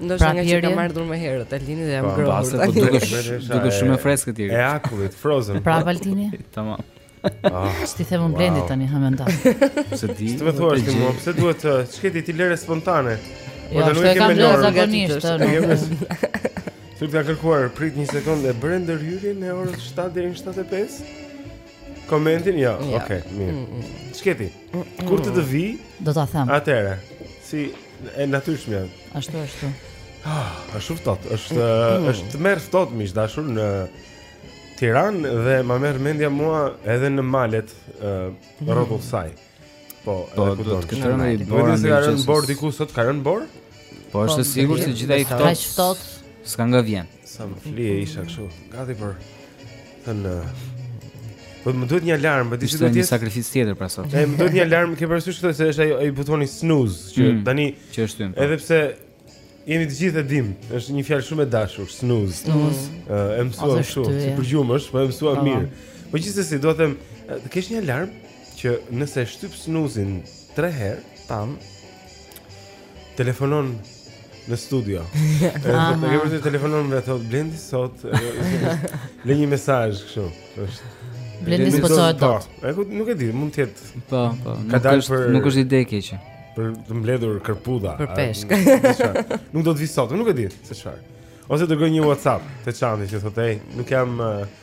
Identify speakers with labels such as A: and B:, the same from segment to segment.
A: Ndoshta
B: pra, ngaqë
A: kam ardhur më herët Altini dhe jam,
C: po,
A: ngrohur.
D: Po dukesh dukesh shumë e freskët
C: ti.
D: E
C: akullt, frozen.
B: Pra Altini.
D: Tamam.
C: Ah,
B: t'i them unë Blendit tani ha mendon.
D: Se di.
C: Ti më thua ti mua, pse duhet të jetë ti lëre spontane?
B: Po
C: ja, nuk e
B: kam
C: lëre
B: zakonisht.
C: Ti të ka kërkuar prit një sekondë e bërë ndërhyrjen e orës 7 deri në 7:05? Komentin jo.
A: jo.
C: Okej, okay, mirë. Mm, mm. Çketi? Mm, mm, Kur të të vijë?
B: Do ta them.
C: Atëre. Si e natyrshme.
B: Ashtu ashtu.
C: Ah, është shumë ftohtë. Është mm, mm. është tmerr ftohtë miq të dashur në Tiranë dhe më merr mendja mua edhe në malet uh, mm. rrotull saj. Po,
D: po
C: edhe
D: do të ketë rënë borë.
C: Vetëm se ka rënë borë diku sot, ka rënë borë?
D: Po është e po, sigurt se gjithë
B: ai
D: ftohtë.
B: Kaq ftohtë.
D: S'ka nga vjen.
C: Sa më flihej isha kështu, gati për të thënë... Po më duhet një alarm, për ti
D: që
C: do të jetë?
D: Një sakrificë tjetër pra sot.
C: E, më duhet një alarm, ke parasysh këto se është ai butoni snooze, që
D: mm,
C: tani...
D: Që e shtyn, po.
C: Edhe pse jemi të gjithë e dim, është një fjalë shumë e dashur, snooze.
B: Snooze.
C: Uh, e mësua
B: më
C: shumë, si
B: për
C: gjumë është, po e mësua mirë. Po gjithsesi, dua të them, të kesh një alarm që nëse shtyp snooze-in tre herë,
A: tam,
C: Telefonon në studio. Në gjë të telefonon e thotë Blendi sot. Lë një mesazh kështu. Është
B: Blendi s'po
C: çohet
B: dot.
C: Po, po nuk e di, mund të jetë.
D: Po, po.
C: Ka dalë për
D: nuk është ide e keqe.
C: Për të mbledhur kërpudha.
A: Për peshk.
C: Nuk do të vij sot, nuk e di se çfarë. Ose dërgoj një WhatsApp te Çani që thotë, "Nuk jam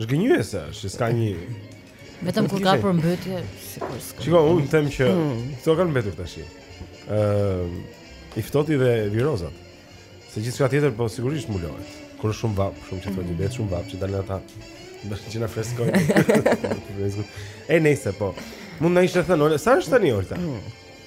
B: Zhgënjyese
C: është, s'ka një
B: Vetëm kur ka përmbytje, sigurisht.
C: Shiko, unë them që
A: hmm.
C: këto kanë mbetur tash. Ëm ehm, i ftohti dhe virozat. Se gjithçka tjetër po sigurisht mbulohet. Kur është shumë vapë, shumë çfarë ti bëhet shumë vapë, që dalin ata. Bëhet që na freskoj. Ej, nejse po. Mund na ishte thënë, sa është tani Olta? Hmm.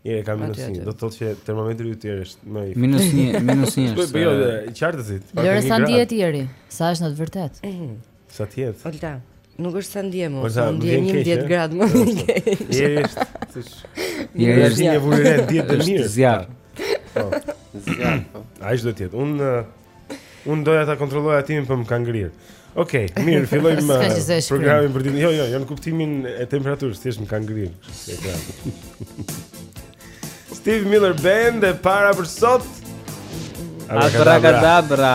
B: Ja,
C: ka minus 1, do të thotë që termometri yt, Jeri, është më i
D: minus 1, minus 1.
C: Po jo, qartësisht.
B: Lëre sa ndihet Jeri, sa është në të vërtetë. Mhm.
C: Sa të jetë?
A: Olta, nuk është sa ndjem,
C: po sa
A: ndjem
C: 10
A: gradë më keq.
C: Jeri është, siç.
D: Jeri
C: është një vulëre 10 të mirë.
D: Zjarr.
C: Po.
E: Zjarr. Po.
C: Ai do të jetë. Unë Unë doja ta kontrolloja timin por më ka ngrirë. Okej, okay, mirë, fillojmë uh, programin për ditën. Jo, jo, jo në kuptimin e temperaturës, thjesht më ka ngrirë. Steve Miller Band e para për sot.
D: Abracadabra.
A: Abracadabra.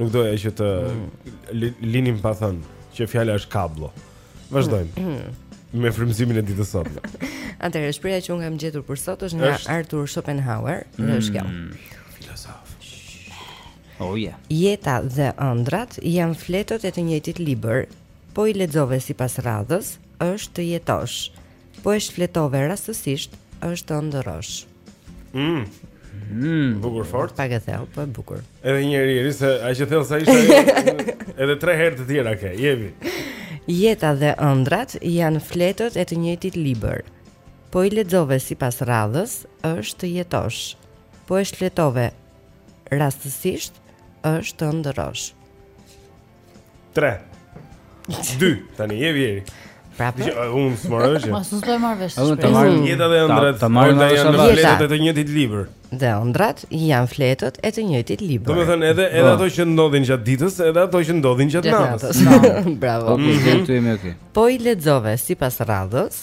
C: Nuk doja që të linim pa thënë që fjala është kabllo. Vazhdojmë. Me frymëzimin e ditës sot.
A: Atëherë shpreha që unë kam gjetur për sot është nga Arthur Schopenhauer, dhe është kjo. Mm.
C: Filozof.
D: Oh yeah.
A: Jeta dhe ëndrrat janë fletët e të njëjtit libër. Po i lexove sipas radhës, është të jetosh. Po e shfletove rastësisht, është të ëndërrosh.
C: Mm. Mm. Bukur fort.
A: Pak e thellë, po e bukur.
C: Edhe një herë Iri se aq e thellë sa ishte. Edhe tre herë të tjera ke. Jemi.
A: Jeta dhe ëndrrat janë fletët e të njëjtit libër. Po i lexove sipas radhës, është të jetosh. Po e shfletove rastësisht, është të ëndërrosh.
C: 3 2 tani Jeri
A: prapë.
C: Unë
B: s'e mora. Unë s'e marr vesh.
D: Unë
B: të
D: marr
C: jeta dhe ëndrrat.
D: Ta
C: marr
D: nga
C: janë fletët e të njëjtit libër.
A: Dhe ëndrrat janë fletët e të njëjtit libër.
C: Domethënë edhe edhe
D: po.
C: ato që ndodhin gjatë ditës, edhe ato që ndodhin gjatë natës.
A: Bravo.
D: Po, po, mhm. këtu jemi aty.
A: Po i lexove sipas radhës.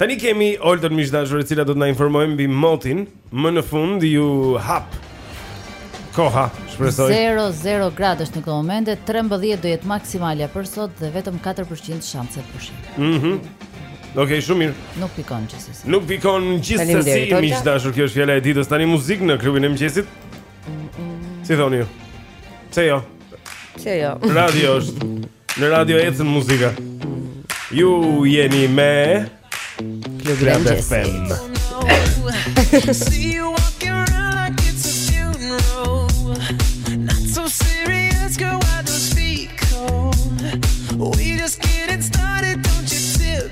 C: Tani kemi Oltën miq dashur e cila do të na informojë mbi motin. Më në fund u hap koha, shpresoj.
B: 00 gradë është në këtë moment, 13 do jetë maksimalja për sot dhe vetëm 4% shanse për shi.
C: Mhm. Mm Okej, okay, shumë mirë.
B: Nuk pikon gjithsesi.
C: Nuk pikon gjithsesi, miq dashur, kjo është fjala e ditës. Tani muzikë në klubin e mëngjesit. Si thoni ju? Pse jo?
A: Pse jo?
C: Radio është Në radio ecën muzika. Ju jeni me
A: Klubin
C: e
A: Mëngjesit.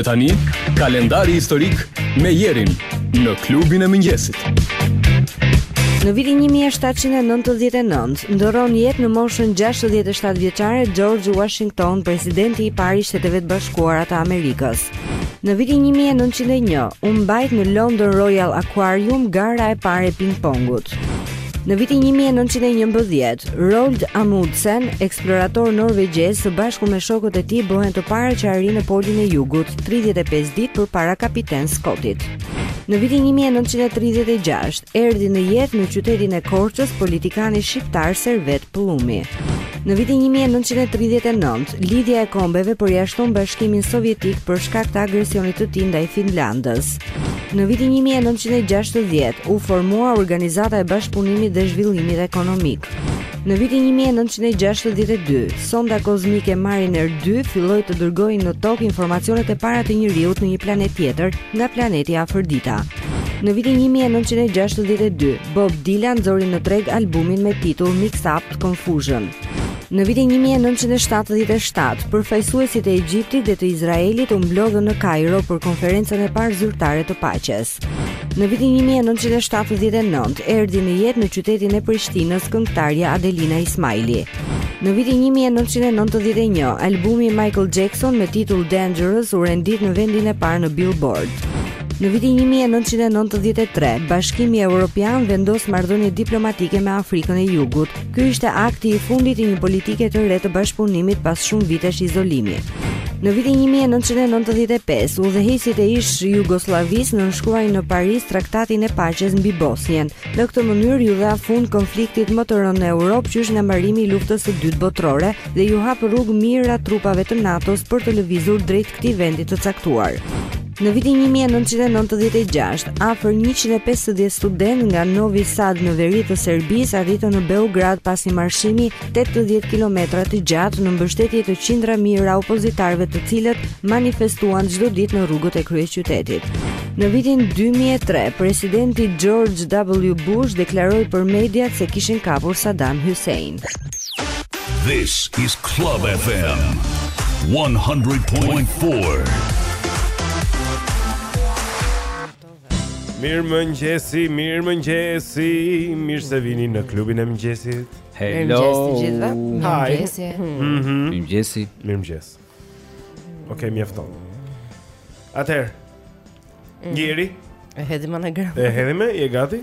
F: Dhe tani, kalendari historik me Jerin në klubin e mëngjesit.
G: Në vitin 1799, ndërron jetë në moshën 67 vjeçare George Washington, presidenti i parë i Shteteve të Bashkuara të Amerikës. Në vitin 1901 u mbajt në London Royal Aquarium gara e parë e ping-pongut. Në vitin 1911, Roald Amundsen, eksplorator norvegjez, së bashku me shokët e tij bëhen të parët që arrijnë në Polin e Jugut, 35 ditë përpara kapiten Scottit. Në vitin 1936, erdhi në jetë në qytetin e Korçës politikani shqiptar Servet Pëllumbi. Në vitin 1939, Lidhja e Kombeve përjashton Bashkimin Sovjetik për shkak të agresionit të tij ndaj Finlandës. Në vitin 1960 u formua Organizata e Bashkëpunimit dhe Zhvillimit Ekonomik. Në vitin 1962, sonda kozmike Mariner 2 filloi të dërgojë në Tokë informacionet e para të njeriut në një planet tjetër nga planeti Afërdita. Në vitin 1962, Bob Dylan nxori në treg albumin me titull Mix Up, Confusion. Në vitin 1977, përfaqësuesit e Egjiptit dhe të Izraelit u mblodhën në Kairo për konferencën e parë zyrtare të paqes. Në vitin 1979 erdhi në jetë në qytetin e Prishtinës këngëtarja Adelina Ismaili. Në vitin 1991, albumi i Michael Jackson me titull Dangerous u rendit në vendin e parë në Billboard. Në vitin 1993, Bashkimi Evropian vendos marrëdhënie diplomatike me Afrikën e Jugut. Ky ishte akti i fundit i një politike të re të bashkëpunimit pas shumë vitesh izolimi. Në vitin 1995, udhëheqësit e ish Jugosllavisë nënshkruajnë në Paris Traktatin e Paqes mbi Bosnien. Në këtë mënyrë iu dha fund konfliktit më të rëndë në Europë qysh nga mbarimi i Luftës së Dytë Botërore dhe iu hap rrugë mijëra trupave të NATO-s për të lëvizur drejt këtij vendi të caktuar. Në vitin 1996, afër 150 studentë nga Novi Sad në veri të Serbisë arritën në Beograd pas një marshimi 80 kilometra të gjatë në mbështetje të qindra mijëra opozitarëve të cilët manifestuan çdo ditë në rrugët e kryeqytetit. Në vitin 2003, presidenti George W. Bush deklaroi për mediat se kishin kapur Saddam Hussein.
H: This is Club FM 100.4.
C: Mirëmëngjesi, mirëmëngjesi, mirë se vini në klubin e mëngjesit.
D: Hello.
C: Mirëmëngjesi.
D: Mirëmëngjesi.
C: Mirëmëngjesi. Ok, mjafton. Atëherë, mm. Jeri.
A: E hedhim anagramën.
C: E hedhim
A: e, je
C: gati?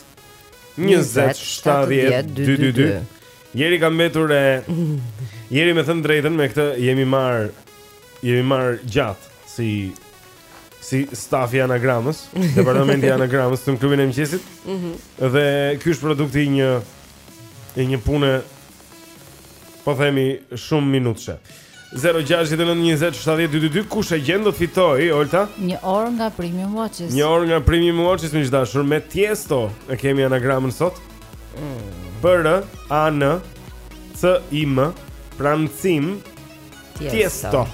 D: 20-70-222
C: Jeri ka mbetur e Jeri me thënë të drejtën me këtë jemi marrë Jemi marrë gjatë Si Si staf i anagramës Departamenti i anagramës Te në klubin e mëngjesit mhm. Dhe kjo është produkti një I një pune Po themi shumë minutëshe Zero gjashtëdhjetë e nëntë njëzet shtatëdhjetë dy dy dy kush e gjen do të fitojë Olta?
B: Një orë nga Premium Watches.
C: Një orë nga Premium Watches miq të dashur me Tiesto e kemi anagramën sot. P R A N C I M Prancim Tiesto.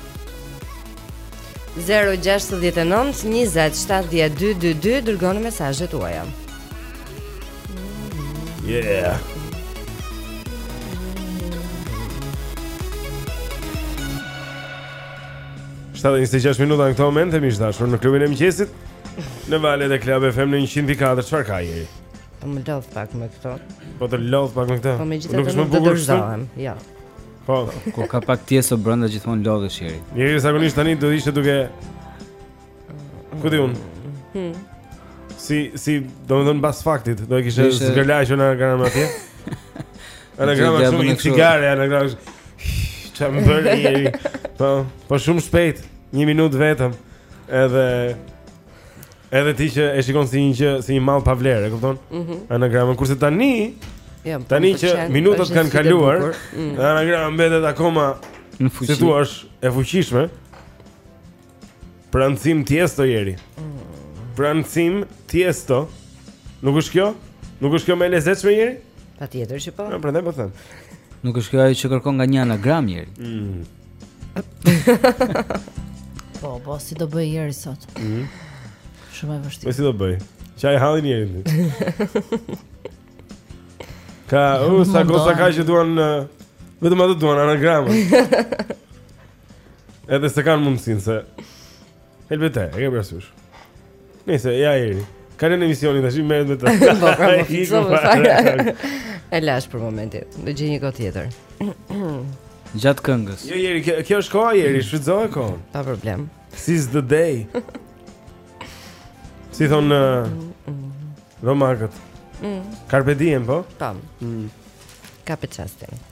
A: 069 20 70 222 dërgoni mesazhet tuaja.
C: Yeah. Shtatë dhe 26 minuta në këto momente miq të dashur në klubin e mëngjesit Në valët e Club FM në 104 Çfarë ka Jeri?
A: Po më lodh pak me këto
C: Po të lodh pak me këto
A: Po megjithatë nuk dorëzohem Ja
C: Po
D: Kjo ka pak pjesë brenda gjithmonë lodhesh Jeri
C: Jeri zakonisht tani do ishe duke Ku di unë? Hmm. Si, si, domethënë pas faktit, do e kishe
D: Ishe...
C: zgërlaqur në anagrama atje? anagrama shumë,
D: një
C: cigare, anagrama shumë... Ça më bëre Jeri, po, po shumë shpejt, një minut vetëm, edhe... Edhe ti që e shikon si një që, si një mall pa vlerë, e kupton?
A: Mm -hmm.
C: Anagramën, kurse tani...
A: Ja, po,
C: tani që minutat kanë kaluar,
A: mm.
C: anagrama mbetet akoma...
D: Në fuqi.
C: Siç është e fuqishme, Prancim Tiesto Jeri. Prancim Tiesto. Nuk është kjo? Nuk është kjo më e lezetshme Jeri?
A: Patjetër që po.
C: Prandaj po them.
D: Nuk është kjo ajo që kërkon nga një anagram Jeri. Mm.
B: po, po si do bëj Jeri sot? Mm. Shumë e vështirë.
C: Po si do bëj? Qaj hallin Jeri. Ka, u sa goca ka që duan vetëm ato duan anagramën. Edhe s'e kanë mundësinë se Helbete, e ke parasysh Nëse, ja Jeri Ka në emisionin, të shimë mërët me të
A: Po, pra,
C: po,
A: fiso
C: më
A: fara E lashë për momentin, do gjej një kohë tjetër
D: Gjatë këngës
C: Jo, Jeri, kjo, kjo është koha, Jeri, shfrytëzoje kohën
A: Pa problem
C: Seize the day Si thonë uh, romakët mm. Carpe diem, po?
A: Tam
C: po. mm. Kape çastin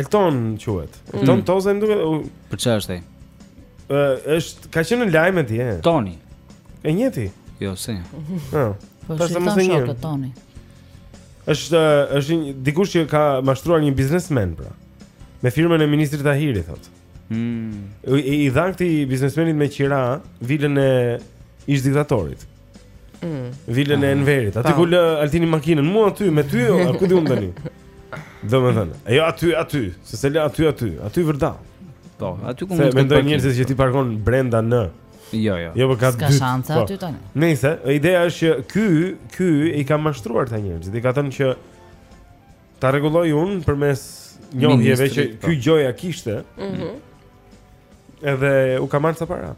C: Elton quhet. Mm. Elton Toze më duket.
D: Për çfarë është ai?
C: Ë, është ka qenë në lajme dje.
D: Toni.
C: E njeh ti?
D: Jo, s'e.
B: Po.
C: Po
B: është
C: mos e njeh.
B: Toni.
C: Është është një dikush që ka mashtruar një biznesmen pra. Me firmën e ministrit Tahiri thotë.
D: Mm.
C: I, i dha këtij biznesmenit me qira vilën e ish diktatorit.
A: Mm.
C: Vilën e Enverit. Aty ku lë Altini makinën, mu aty me ty, a ku di unë tani? Domethënë, ajo aty aty, se s'e lë aty aty, aty vërdallë.
D: Po, aty ku mund të mendojnë
C: njerëzit që ti parkon brenda në.
D: Jo, jo.
C: Jo, po ka
B: dy.
C: Ka
B: shanse
C: po.
B: aty tani.
C: Nëse, ideja është që ky, ky i ka mashtruar këta njerëz, i ka thënë që Ta rregulloj unë përmes njohjeve që
D: po.
C: ky gjoja kishte.
A: Mhm.
C: Mm edhe u ka marrë ca para.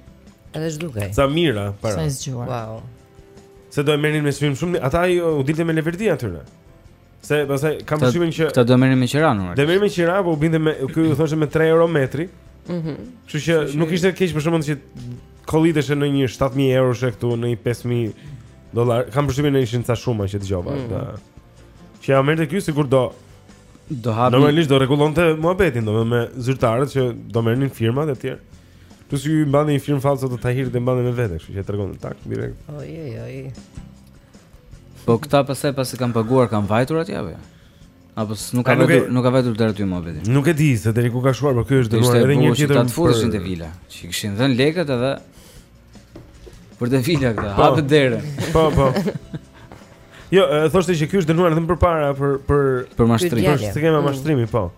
A: Edhe zhdukej.
C: Ca mijëra para.
B: Sa zgjuar.
A: Wow.
C: Se do e merrin me çmim shumë, atyre u dilte me leverdi atyre. Se pastaj kam përshtypjen që
D: këta do merrin me qiran.
C: Do merrin me qiran, po u binte me ky u thoshte me 3 euro metri.
A: Mhm.
C: Mm Kështu që nuk ishte keq për shkakun që kolliteshe në një 7000 eurosh këtu në një 5000 dollar. Kam përshtypjen se ishin ca shuma që dëgjova.
A: Mm
C: -hmm. Që ja merrte ky sikur do
D: do hapi
C: normalisht do rregullonte muhabetin do me zyrtarët që do merrnin firmat e tjera. Plus ju mbani një firmë falso të Tahirit e mbani me vete, kështu që e tregon tak direkt.
A: Oj oj oj.
D: Po këta pastaj pasi kanë paguar kanë vajtur atje apo? Jo? Apo nuk ka vajtur, nuk ka vajtur deri aty muhabeti.
C: Nuk e di se deri ku ka shkuar, por ky është dënuar edhe një tjetër.
D: Ishte të futeshin te vila, që kishin dhënë lekët edhe Për te vila këta,
C: po.
D: hapë derën
C: Po, po Jo, thoshte që ky është dënuar dhe më përpara për, për,
D: për mashtrim
C: Për skema
A: mm.
C: mashtrimi, po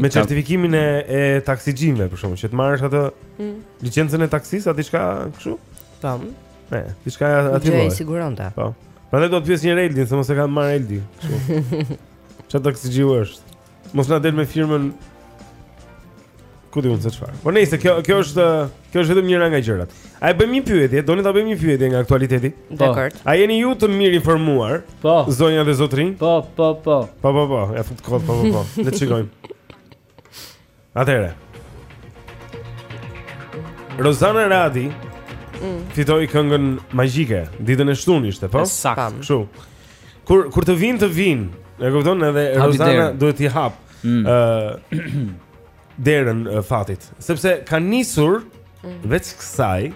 C: Me certifikimin e, e taksixhinjve, për shembull Që të marrësh atë
A: mm.
C: licencën e taksisë, a diçka kështu?
A: Po
C: Ne, diçka atij
A: lloji Që
C: e
A: siguronte
C: Po Prandaj do të pyes një Eldin, se mos e ka marrë Eldi Që taksixhiu është Mos na del me firmën Ku di unë se çfarë. Po nejse, kjo kjo është kjo është vetëm njëra nga gjërat. A e bëjmë një pyetje? Doni ta bëjmë një pyetje nga aktualiteti? Po.
A: Dakor.
C: A jeni ju të mirinformuar?
D: Po.
C: Zonja dhe zotërinj?
D: Po, po, po.
C: Po, po, po. Ja fut kot, po, po, po. Le të shikojmë. Atëherë. Rozana Radi mm. fitoi këngën magjike ditën e shtunë ishte, po?
A: Saktë.
C: Kështu. Kur kur të vijnë të vijnë, e kupton edhe Rozana duhet t'i hap.
D: Ëh mm.
C: uh, derën uh, fatit, sepse ka nisur mm. veç kësaj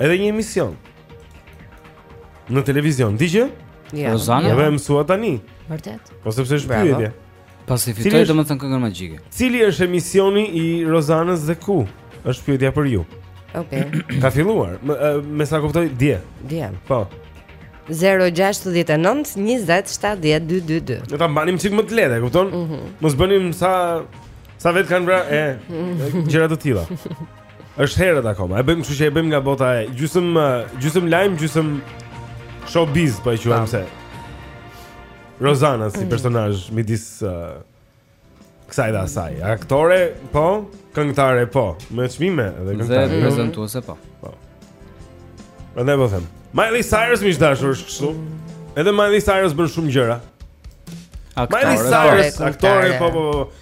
C: edhe një emision në televizion. Di
A: gjë? Jo.
D: Rozana.
C: Ja, e mësova tani.
B: Vërtet.
C: Po sepse është pyetje.
D: Pasi fitoi domethënë këngën magjike.
C: Cili është emisioni i Rozanës dhe ku? Është pyetja për ju.
A: Okej. Okay.
C: Ka filluar, me, me sa kuptoj dje.
A: Dje.
C: Po.
A: 069 20 70 222.
C: Ne ta mbajmë çik më të lehtë, kupton? Mm -hmm. Mos bëjmë sa sa vetë janë vra e mhm. gjëra të tilla. Është herët akoma. E bëjmë, kështu që e bëjmë nga bota e gjysëm gjysëm lajm, gjysëm showbiz, po e quajmë se. Rozana si mm. personazh midis uh, kësaj dhe asaj. Aktore po, këngëtare po, me çmime
D: dhe
C: këngëtare. Dhe
D: prezantuese po. Po.
C: Prandaj po them. Miley Cyrus më e dashur është kështu. Edhe Miley Cyrus bën shumë gjëra.
D: Aktore, Miley
C: Cyrus,
A: aktore,
C: aktore po po. po.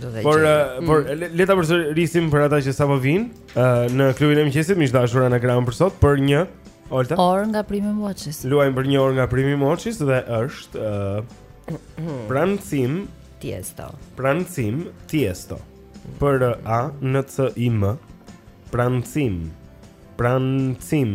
C: Do
A: ta gjej.
C: Por eh, por le ta përsërisim për ata që sapo vijnë eh, në klubin e mëngjesit, miq të dashur anagramën për sot për një Olta.
B: Orë nga primi moçis.
C: Luajmë për një orë nga primi Moçis dhe është eh, prancim,
A: Tiesto.
C: prancim Tiesto. P R eh, A N C I M. Prancim. Prancim.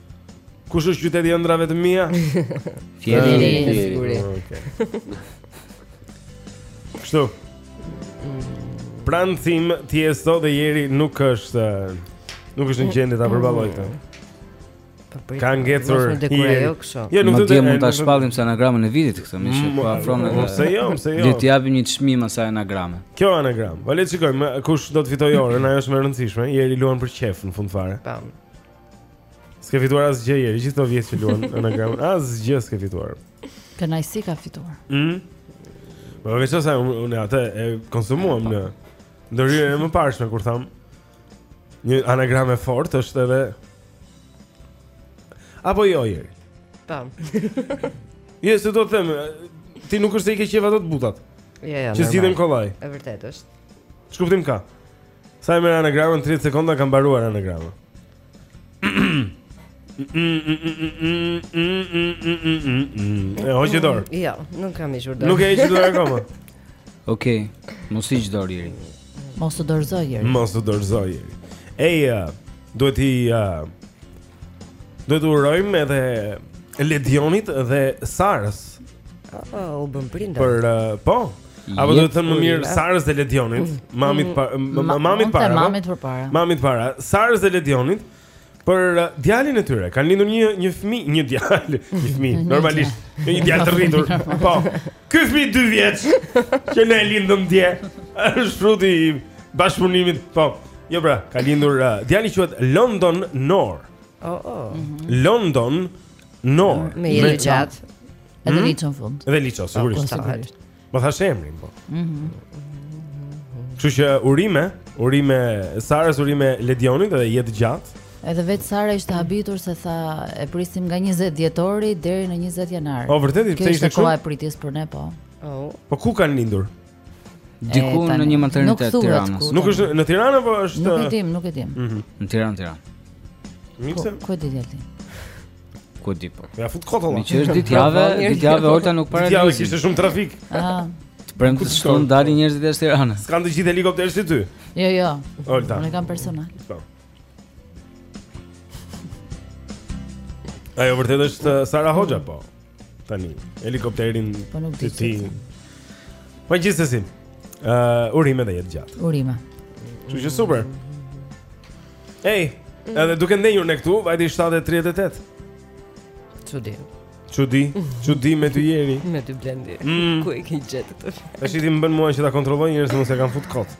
C: Kush është qyteti i ëndrrave të mia?
D: Fieri,
C: ah,
A: sigurisht. Ah,
C: okej. Kështu. Prancim Tiesto dhe Jeri nuk është nuk është në gjendje ta përballojë këtë.
A: Po
C: Ka ngecur Jeri.
A: Jo,
C: jo, nuk do të
D: mund ta shpallim si anagramën e vitit këtë,
C: meqë
D: po afron edhe.
C: Pse jo, pse jo.
D: Le të japim një çmim asaj anagrame.
C: Kjo anagramë. Po le të shikojmë kush do të fitojë orën, ajo është më e rëndësishme. Jeri luan për qejf në fund fare.
A: Po.
C: S'ke fituar asgjë Jeri, gjithë këto vite që luan anagramën, asgjë s'ke fituar.
B: Kënaqësi ka fituar.
C: Mhm. Po vetë sa unë un, atë e konsumuam në ndërhyrjen e mëparshme kur thamë një anagramë e fortë është edhe Apo jo Jeri.
A: Tam.
C: Jo se do të them, ti nuk është se i ke qejf ato të butat.
A: Jo, jo.
C: Që zgjidhen kollaj.
A: E vërtetë është.
C: Ç'kuptim ka? Sa e merr anagramën 30 sekonda ka mbaruar anagrama. E hoqe dorë.
A: Jo, nuk kam hequr dorë.
C: Nuk heq dorë akoma.
D: Okej, mos hiq dorë Jeri.
B: Mos u dorëzo Jeri.
C: Mos u dorëzo Jeri. Ej, duhet t'i Duhet t'i urojmë edhe Ledionit dhe Sarës.
A: Oh, u bënë prindër.
C: Për uh, po. Apo duhet thënë më mirë Sarës dhe Ledionit, mm. mamit pa,
B: mm.
C: mamit para. Po?
B: Mamit përpara.
C: Mamit para. Sarës dhe Ledionit për uh, djalin e tyre. Kanë lindur një një fëmijë, një djalë, një fëmijë, normalisht, një djalë të rritur. Po. Ky fëmijë dy vjeç që ne lindëm dje është fruti i bashkëpunimit. Po, jo pra, ka lindur uh, djali quhet London Noar.
A: Oh, oh.
C: London Noar.
A: Mm, me jetë të gjatë.
B: Edhe
C: mm?
B: Liço në fund.
C: Edhe Liço
B: po, sigurisht.
C: Po, po thashë emrin po.
B: Mhm.
C: Kështu që urime, urime Sarës, urime Ledionit dhe jetë të gjatë.
B: Edhe vetë Sara ishte habitur se tha e prisnim nga 20 dhjetori deri në 20 janar.
C: Po vërtet ishte kështu.
B: Koha e pritjes për ne po.
A: Oh.
C: Po ku kanë lindur?
D: Diku në një maternitet
B: të
D: Tiranës.
C: Nuk është në Tiranë apo është
B: Nuk e dimë, nuk e dimë. Ëh.
C: Mhm.
D: Në Tiranë, Tiranë.
C: Mikse.
B: Ku e di ti?
D: Ku e di po?
C: Ja fut kot
D: Olta. Meqë është ditë javë, ditë javë Olta nuk para.
C: Ditë
D: javë
C: kishte shumë trafik.
B: Ah.
D: Të premten të shkon dalin njerëzit e Tiranës.
C: S'kanë të gjithë helikopter si ty.
B: Jo, jo.
C: Olta.
B: Unë kam personal.
C: Po. Ajo vërtet është uh, Sara Hoxha po. Tani helikopterin
B: po nuk di
C: ti. Po gjithsesi. Ë uh, urime dhe jetë gjatë.
B: Urime.
C: Kështu që super. Ej, mm. edhe duke ndenjur ne këtu, vajti 7:38.
A: Çudi.
C: Çudi, çudi me ty jeri.
A: Me ty blendi.
C: Mm.
A: Ku e ke gjetë këtë?
C: Tash i di më bën mua që ta kontrolloj njëherë se mos e kam fut kot.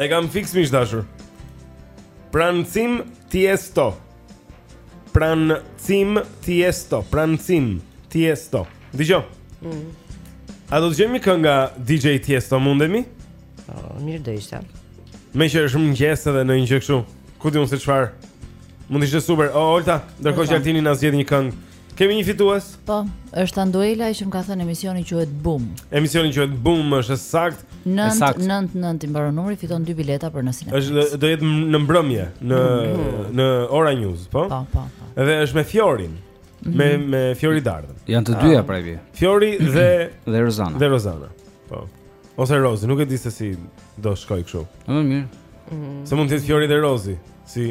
B: E
C: kam fiks miq të dashur. Prancim Tiesto.
I: Prancim Tiesto, Prancim Tiesto. Dëgjo.
A: Mm.
I: A do dëgjojmë një këngë nga DJ Tiesto mundemi?
A: Po, oh, mirë do ishte.
I: Meqë është mëngjes edhe ndonjë gjë kështu. Ku di unë se çfarë. Mund të ishte super. O oh, Olta, ndërkohë që Altini na zgjedh një këngë. Kemi një fitues?
B: Po, është Anduela që më ka thënë emisioni quhet Boom.
I: Emisioni quhet Boom, është e saktë.
B: 999 i mbaron numri, fiton dy bileta për në kinema.
I: Është do jetë në mbrëmje, në mm. në Ora News, po?
B: Po, po, po.
I: Dhe është me Fiorin.
B: Mhm.
I: Me me Fiori Dardhën.
D: Janë të dyja ah. pra vi.
I: Fiori dhe
D: dhe Rozana.
I: Dhe Rozana. Po. Ose Rozi, nuk e di se si do shkojë kështu.
D: Më mirë. Mhm.
I: Se mund të jetë Fiori dhe Rozi, si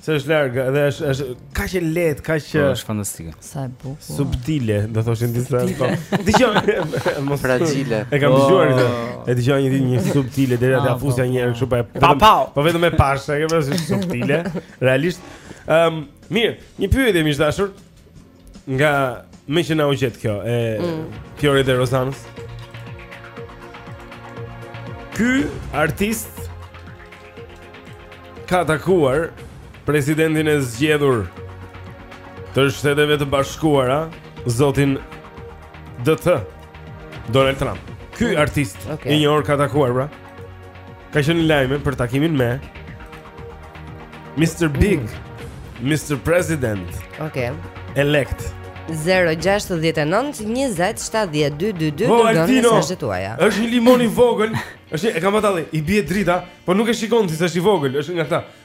I: Se
B: është
I: larg, edhe është është kaq e lehtë, kaq
D: po, është fantastike.
B: Sa e bukur.
I: Subtile, do thoshin disa. Po. Dëgjo. Mos
E: fragile.
I: E kam
D: po.
I: dëgjuar këtë. E dëgjoj një ditë një subtile deri atë
B: ah,
I: afusja një herë kështu
D: pa.
I: Pa
D: pa.
I: Po vetëm e pash, e ke parasysh subtile. Realisht. Ehm, mirë, një pyetje miq të dashur. Nga meqë na u gjet kjo e mm. Fiorit dhe Rozanës. Ky artist ka takuar presidentin e zgjedhur të Shteteve të Bashkuara, zotin DT Donald Trump. Ky mm. artist
A: okay.
I: i njohur ka takuar, pra. Ka qenë në lajme për takimin me Mr. Big, mm. Mr. President.
A: Okej.
I: Okay.
A: Elect. 0-6-9-20-72-22
I: është një limon i vogël është një, e kam atalli, i bie drita Po nuk e shikon si se është i vogël është nga këta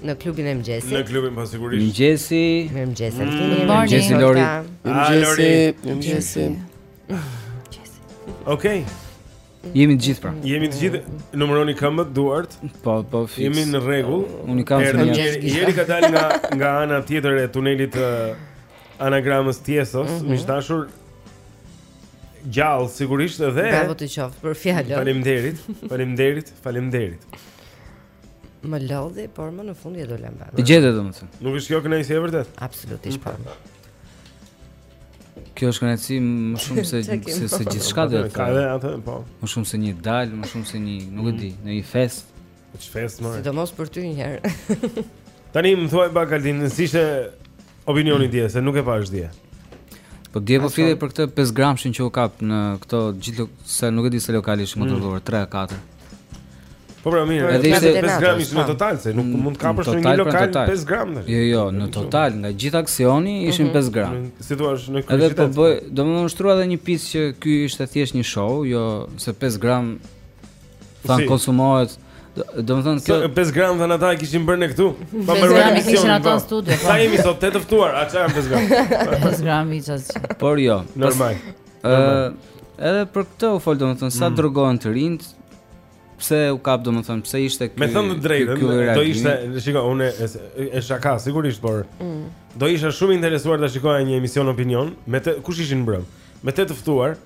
A: Në klubin e mëngjesit.
C: Në klubin po sigurisht.
D: Mëngjesi. Mëngjesi. Mirëmëngjes
C: Lori.
E: Mëngjesi. Mëngjesi.
C: Okej.
D: Jemi të gjithë pra.
C: Jemi të gjithë. Numëroni këmbët, duart.
D: Po, po, fiks.
C: Jemi në rregull.
D: Unë kam thënë.
C: Jeri ka dalë nga nga ana tjetër e tunelit të anagramës Tiesos,
A: mm
C: -hmm. dashur. Gjallë sigurisht edhe.
A: Bravo të qoftë për fjalën.
C: Faleminderit. Faleminderit. Faleminderit.
A: Më lodhi, por më në fund e
D: dolëm.
A: E
D: gjete domethënë.
C: Nuk është kjo kënaqësi e vërtet?
A: Absolutisht po.
D: Kjo është kënaqësi më shumë se se se gjithçka do të thotë.
C: atë, po.
D: Më shumë se një dalje, më shumë se një, nuk e mm. di, në një fest.
C: Çfarë fest më.
A: Sidomos për ty një herë.
C: Tani më thuaj pak Altin, si ishte Opinioni dje, se nuk e pash dje.
D: Po dje po flitej për këtë 5 gramshin që u kap në këto gjithë se nuk e di se lokali është kontrolluar 3 a 4.
C: Po pra mirë,
D: edhe ishte
C: 5 gram në total se nuk mund të kapësh
D: në
C: një lokal 5 gram.
D: Jo, jo, në total nga gjithë aksioni ishin 5 mhm.
C: gram. Si thua në kryeqytet?
D: Edhe po bëj, domethënë ushtrua edhe një pjes që ky ishte thjesht një show, jo se 5 gram
C: Thanë
D: konsumohet Do më thënë
C: kjo... 5 gram dhe në ta e kishin bërë ne këtu Pa bërë emisionin
B: pa
C: po.
B: po.
C: Sa jemi sot, te të ftuar, a që janë 5 gram
B: 5 gram i çajmë
D: Por jo
C: Normal
D: Edhe për këtë u folë do
C: më thënë,
D: sa mm. drogohen të rinjtë Pse u kap do më thënë, pse ishte kjo
C: Me thënë të drejtën, do ishte Shiko, unë bëj shaka, sigurisht, por
A: mm.
C: Do isha shumë interesuar ta shikoja një emision opinion Me të, kush ishin mbrëm me te të ftuar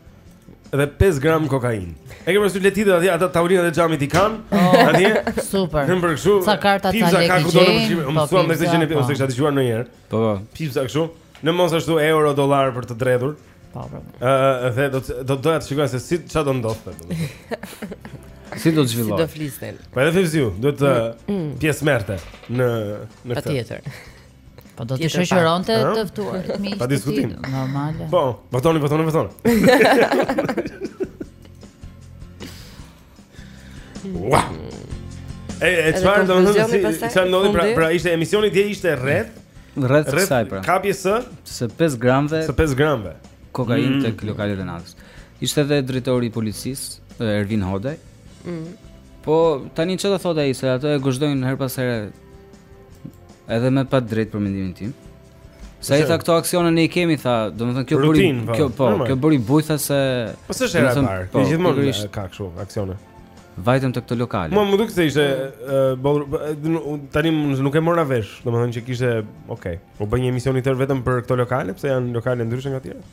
C: dhe 5 gram kokainë. E ke parasysh le t'i atje, ato tavolinat e xhamit i kanë oh, atje.
B: Super.
C: Nëpër kështu.
B: Sa karta
C: ta
B: lë.
C: Ka kudo në
B: përgjim.
C: Unë thua me këtë gjë
B: po.
C: ose kisha dëgjuar ndonjëherë.
D: Po po.
C: Pizza kështu. Në mos ashtu euro dollar për të dredhur.
B: Po po.
C: Ëh, dhe do do doja të shikoj se si çfarë do ndodhte.
D: Si do të zhvillohet?
A: Si do flisnin?
C: Po edhe Fevziu, duhet të mm, mm. pjesë merrte në në këtë.
A: Patjetër.
B: Po do të shoqëronte të ftuarit miq.
C: Pa diskutim.
B: Normale.
C: Po, votoni, votoni, votoni. Ua. E e çfarë do të thotë si sa ndodhi pra pra ishte emisioni dje ishte rreth
D: rreth kësaj pra.
C: Kapjes së
D: 5 gramëve.
C: Së 5 gramëve.
D: Kokainë
C: mm.
D: tek lokalet e natës. Ishte edhe drejtori i policisë, Ervin Hodaj.
A: Mm.
D: Po tani çfarë do thotë ai se ato e gozhdojnë her pas here Edhe me pat drejt për mendimin tim. Se
C: ai
D: tha këto aksione ne i kemi tha, domethënë kjo bëri
C: po,
D: kjo po, kjo bëri bujë tha se
C: Po s'është hera e parë.
D: Po,
C: gjithmonë ka kështu aksione.
D: Vajtëm te këto lokale.
C: Mua më duket se ishte tani nuk e mora vesh, domethënë që kishte, okay. U bë një emision i tërë vetëm për këto lokale, pse janë lokale ndryshe nga
D: të
J: tjerat?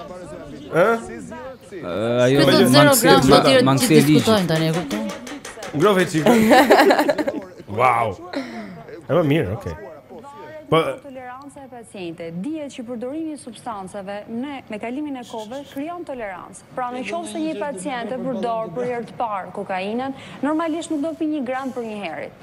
J: Ajo do të zero gram të
B: tjerë të diskutojnë tani, e kupton?
C: Ngrofe çik. Wow. Është mirë, okay. Po
K: toleranca te pacientët, dihet që përdorimi i substancave me kalimin e kohëve krijon tolerancë. Pra në qoftë se një pacient e përdor për herë të parë kokainën, normalisht nuk do të pi një gram për
B: njëherit.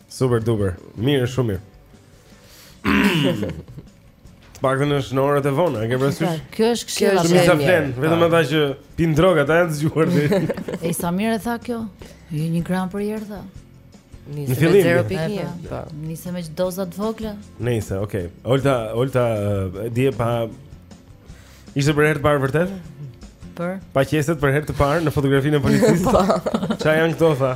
C: Super duper. Mirë, shumë mirë. Të paktën është në orët e vona, e ke parasysh?
B: Kjo është këshilla. Shumica
C: flen, vetëm ata që pin drogë ata janë zgjuar ti.
B: E sa mirë e tha kjo? Një një gram për herë tha.
C: Nisë me
B: 0.1. Po. Nisë me doza të vogla.
C: Nice, okay. Olta, Olta, uh, dje pa Ishte për herë të parë vërtet?
B: Po.
C: Pa qeset për herë të parë në fotografinë e policisë.
B: Po.
C: Çfarë janë këto tha?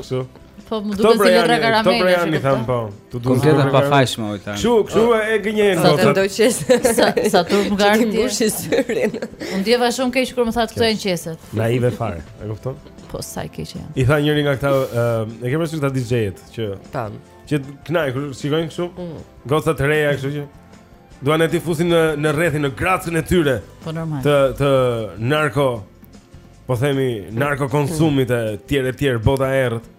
C: Kështu.
B: Po më duket se
C: janë
B: karamele.
C: Po janë i tham po. Ty duhet
D: të jetë e pafajshme Olta.
C: Kështu, kështu ah. e gënjen
A: dot.
C: Sa
A: do qesh.
B: Sa sa turp nga
A: ti. Mbushi syrin.
B: U ndjeva shumë keq kur më tha këto janë qeset.
C: Naive fare. E kupton?
B: Po sa keq janë.
C: I tha njëri nga këta, e ke parasysh ata DJ-et që
A: tan.
C: Që të kënaqë, kur shikojnë kështu, mm. goca të reja kështu që duan t'i fusin në në rrethin në grackën e tyre.
B: Po normal.
C: Të të narko po themi narkokonsumit e tjerë e tjerë bota e errët.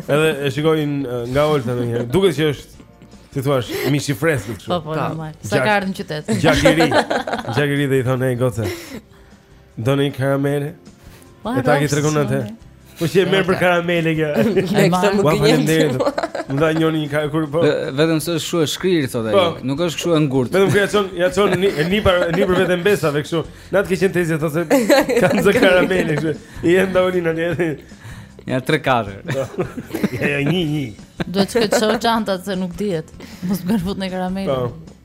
C: Edhe e shikojnë nga Olta ndonjëherë. Duket që është Ti thua, mish i freskët kështu.
B: Po, po, normal. Sa ka ardhur në qytet?
C: Gjak i ri. Gjak i ri dhe i thonë, "Ej, goce, Do një karamele?
B: Po,
C: e ta ki treguar atë. Po që e merr për karamele kjo.
B: Ne këta
C: më gënjen. Më dha njëri një kakur po.
D: Vetëm se është e shkrirë thotë
C: po.
D: ai. Nuk është kështu e ngurtë.
C: Vetëm që ja çon, ja çon në një nipër nipërve dhe mbesave kështu. Na të kishin teze thotë se kanë zë karamele kështu. I ndanin nga një.
D: Ja tre
C: katër. Po. Ja një një.
B: Do të shikoj çantat se nuk dihet. Mos më kanë futur karamele.
C: Po.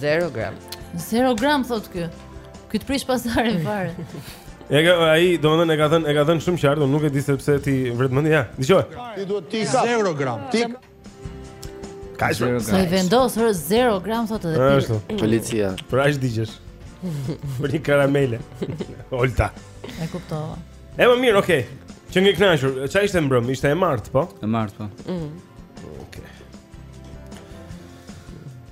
B: Zero gram.
A: Zero gram
B: thotë ky. Ky të prish pazarin fare.
C: Ja ka ai, domethënë e ka thënë, e ka thënë shumë qartë, unë nuk e di se pse të vret mendja. Ja, dëgjoj.
J: Ti duhet t'i ketë
L: zero gram.
J: Ti
C: ka zero gram.
B: Sa i vendosur zero gram thotë edhe ti.
C: Ashtu.
E: Policia.
C: Për aq digjesh. Për një karamele. Olta.
B: E kuptova.
C: E më mirë, okay. Qenke kënaqur. Çfarë ishte mbrëm? Ishte e martë, po?
D: E martë, po.
B: Mhm.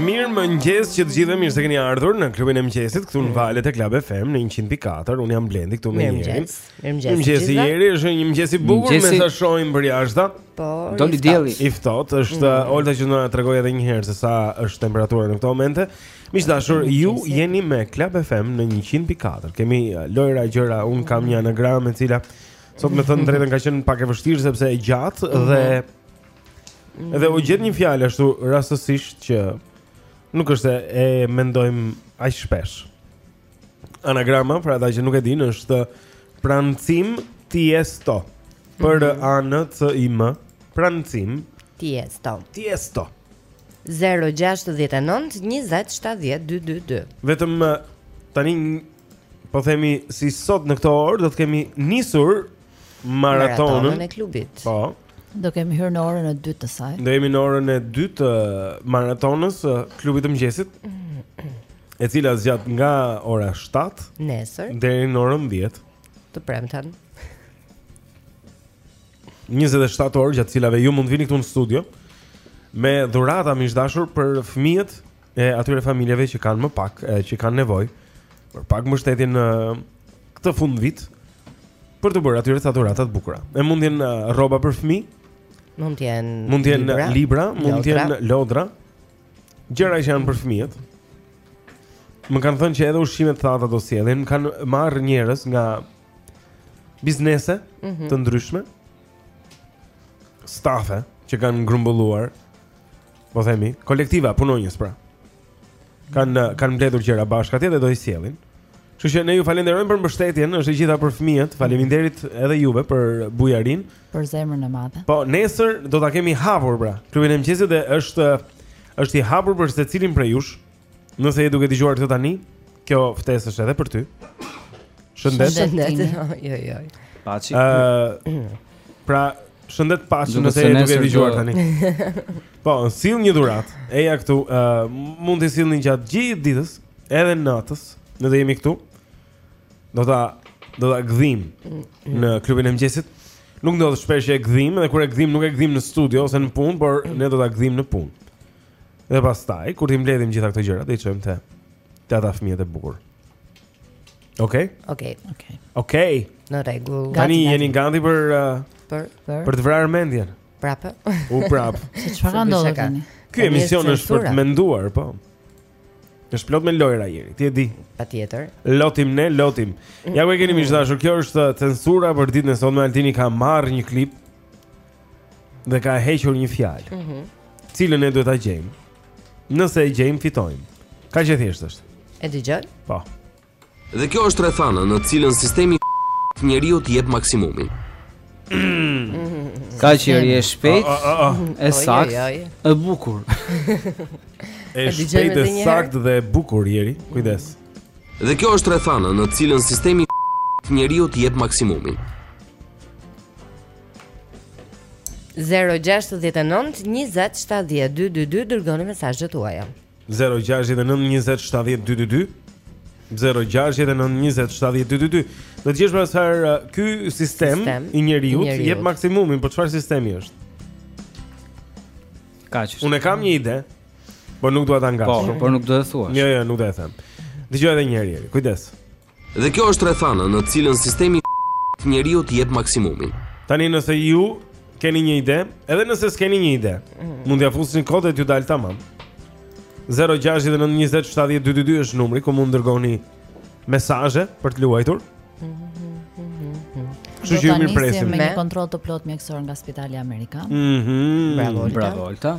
B: Mirë mëngjes
C: të gjithëve
B: e
C: mirë se keni ardhur në klubin e mëngjesit Këtu në mm. valët e Club FM në 104 Unë jam Blendi këtu me Jerin
A: Mirë
C: mëngjesi
A: Mirë mëngjesi
C: Jeri është një mëngjes i bukur Me sa shohim përjashta
A: Po,
D: doli dielli
C: I ftohtë është
A: mm.
C: Olta që do na tregojë edhe njëherë Se sa është temperatura në këto momente Miq të dashur, ju jeni me Club FM në 100.4. Kemi uh, lojra gjëra, unë kam një anagram e cila sot me thënë të drejtën ka qenë pak e vështirë sepse e gjatë mhm. dhe edhe u gjet një fjalë ashtu rastësisht që nuk është e mendojmë aq shpesh. Anagrama, për ata që nuk e dinë, është prancim tiesto. P R mm -hmm. A N C I M, prancim
A: tiesto.
C: Tiesto.
A: 069 20 70 222.
C: Vetëm tani po themi si sot në këtë orë do të kemi nisur maratonën
A: e klubit.
C: Po.
B: Do kemi hyrë në orën e dytë të saj.
C: Do jemi në orën e dytë të maratonës së klubit të mëngjesit. E cila zgjat nga ora 7
A: nesër
C: deri në orën 10
A: të premten.
C: 27 orë gjatë të cilave ju mund të vini këtu në studio me dhurata miq të dashur për fëmijët e atyre familjeve që kanë më pak, e, që kanë nevojë për pak mbështetje në këtë fund vit për të bërë atyre ca dhurata të bukura. E mund të jenë e, rroba për fëmijë,
A: Mund të jenë
C: mund të jenë libra, libra, lodra. mund të jenë lodra, gjëra që janë për fëmijët. Më kanë thënë që edhe ushqime të thata do sjellin, më kanë marrë njerëz nga biznese
A: Mhm.
C: të ndryshme, stafe që kanë grumbulluar Po themi, kolektiva punonjës pra. Kan kanë mbledhur gjëra bashkë atje dhe do i sjellin. Kështu që ne ju falenderojmë për mbështetjen, është e gjitha për fëmijët. Faleminderit edhe juve për bujarinë,
B: për zemrën e madhe.
C: Po nesër do ta kemi hapur pra. Klubin e mëngjesit dhe është është i hapur për secilin prej jush. Nëse je duke dëgjuar këtë tani, kjo ftesë është edhe për ty. Shëndet.
A: Shëndet. Jo, jo.
D: Paçi.
C: Ë Pra, shëndet paçi nëse je duke dëgjuar tani. Po, sill një dhuratë. Eja këtu, ë mund t'i sillni gjatë gjithë ditës, edhe natës, ne do jemi këtu. Do ta do ta gdhim në klubin e mëngjesit. Nuk ndodh shpesh që e gdhim, edhe kur e gdhim nuk e gdhim në studio ose në punë, por ne do ta gdhim në punë. Dhe pastaj, kur t'i mbledhim gjitha këto gjëra, do i çojmë te te ata fëmijët e bukur. Okej? Okay?
A: Okej. Okay.
B: Okej. Okay.
C: Okej. Okay.
A: Në rregull.
C: Tani jeni gati për uh,
A: për
B: për
C: për të vrarë mendjen.
A: Prapë.
C: U prap.
B: Se çfarë ka ndodhur tani?
C: Ky emision është për të menduar, po. Është plot me lojëra Jeri, ti e di.
A: Patjetër.
C: Lodhim ne, lodhim. Ja ku e keni miq të dashur, kjo është censura për ditën e sotme. Altini ka marrë një klip dhe ka hequr një fjalë.
A: Mhm.
C: Mm cilën ne duhet ta gjejmë. Nëse e gjejmë fitojmë. Kaq e thjeshtë është.
A: E dëgjojmë?
C: Po.
M: Dhe kjo është rrethana në cilën sistemi i njeriu të jep maksimumin.
D: Kaq e shpejtë,
C: Ah, ah, ah.
D: e Oj, saktë,
A: oj, oj.
D: e bukur.
C: E
A: dëgjojmë
C: shpejtë,
A: edhe e një herë?
C: saktë dhe e bukur Jeri. Kujdes.
M: Dhe kjo është rrethana në cilën sistemi i njeriu të jep maksimumin.
A: 0-6-19-27-12-22 Dërgoni mesazhet tuaja
C: 0-6-19-27-12-22 0-6-19-27-12-22 Do të gjesh çfarë uh, Ky sistem,
A: sistem
C: i njeriut Jep maksimumin Por çfarë sistemi është
D: Ka që
C: Unë e kam një ide Por nuk dua ta
D: ngas
C: Po,
D: por nuk do ta thuash
C: Jo, jo, nuk do e them Dëgjoje edhe një herë Kujdes
M: Dhe kjo është rrethana në të cilën sistemi i njeriut jep maksimumin.
C: Tani nëse ju keni një ide, edhe nëse s'keni një ide, mhm. mund t'ia fusni kot e t'ju dalë tamam. 0692070222 është numri ku mund të dërgoni mesazhe për të luajtur. Ju mirëpresim.
B: Me një kontroll të plotë mjekësor nga Spitali Amerikan.
C: Mhm.
A: Bravo,
D: bravo
B: Alta.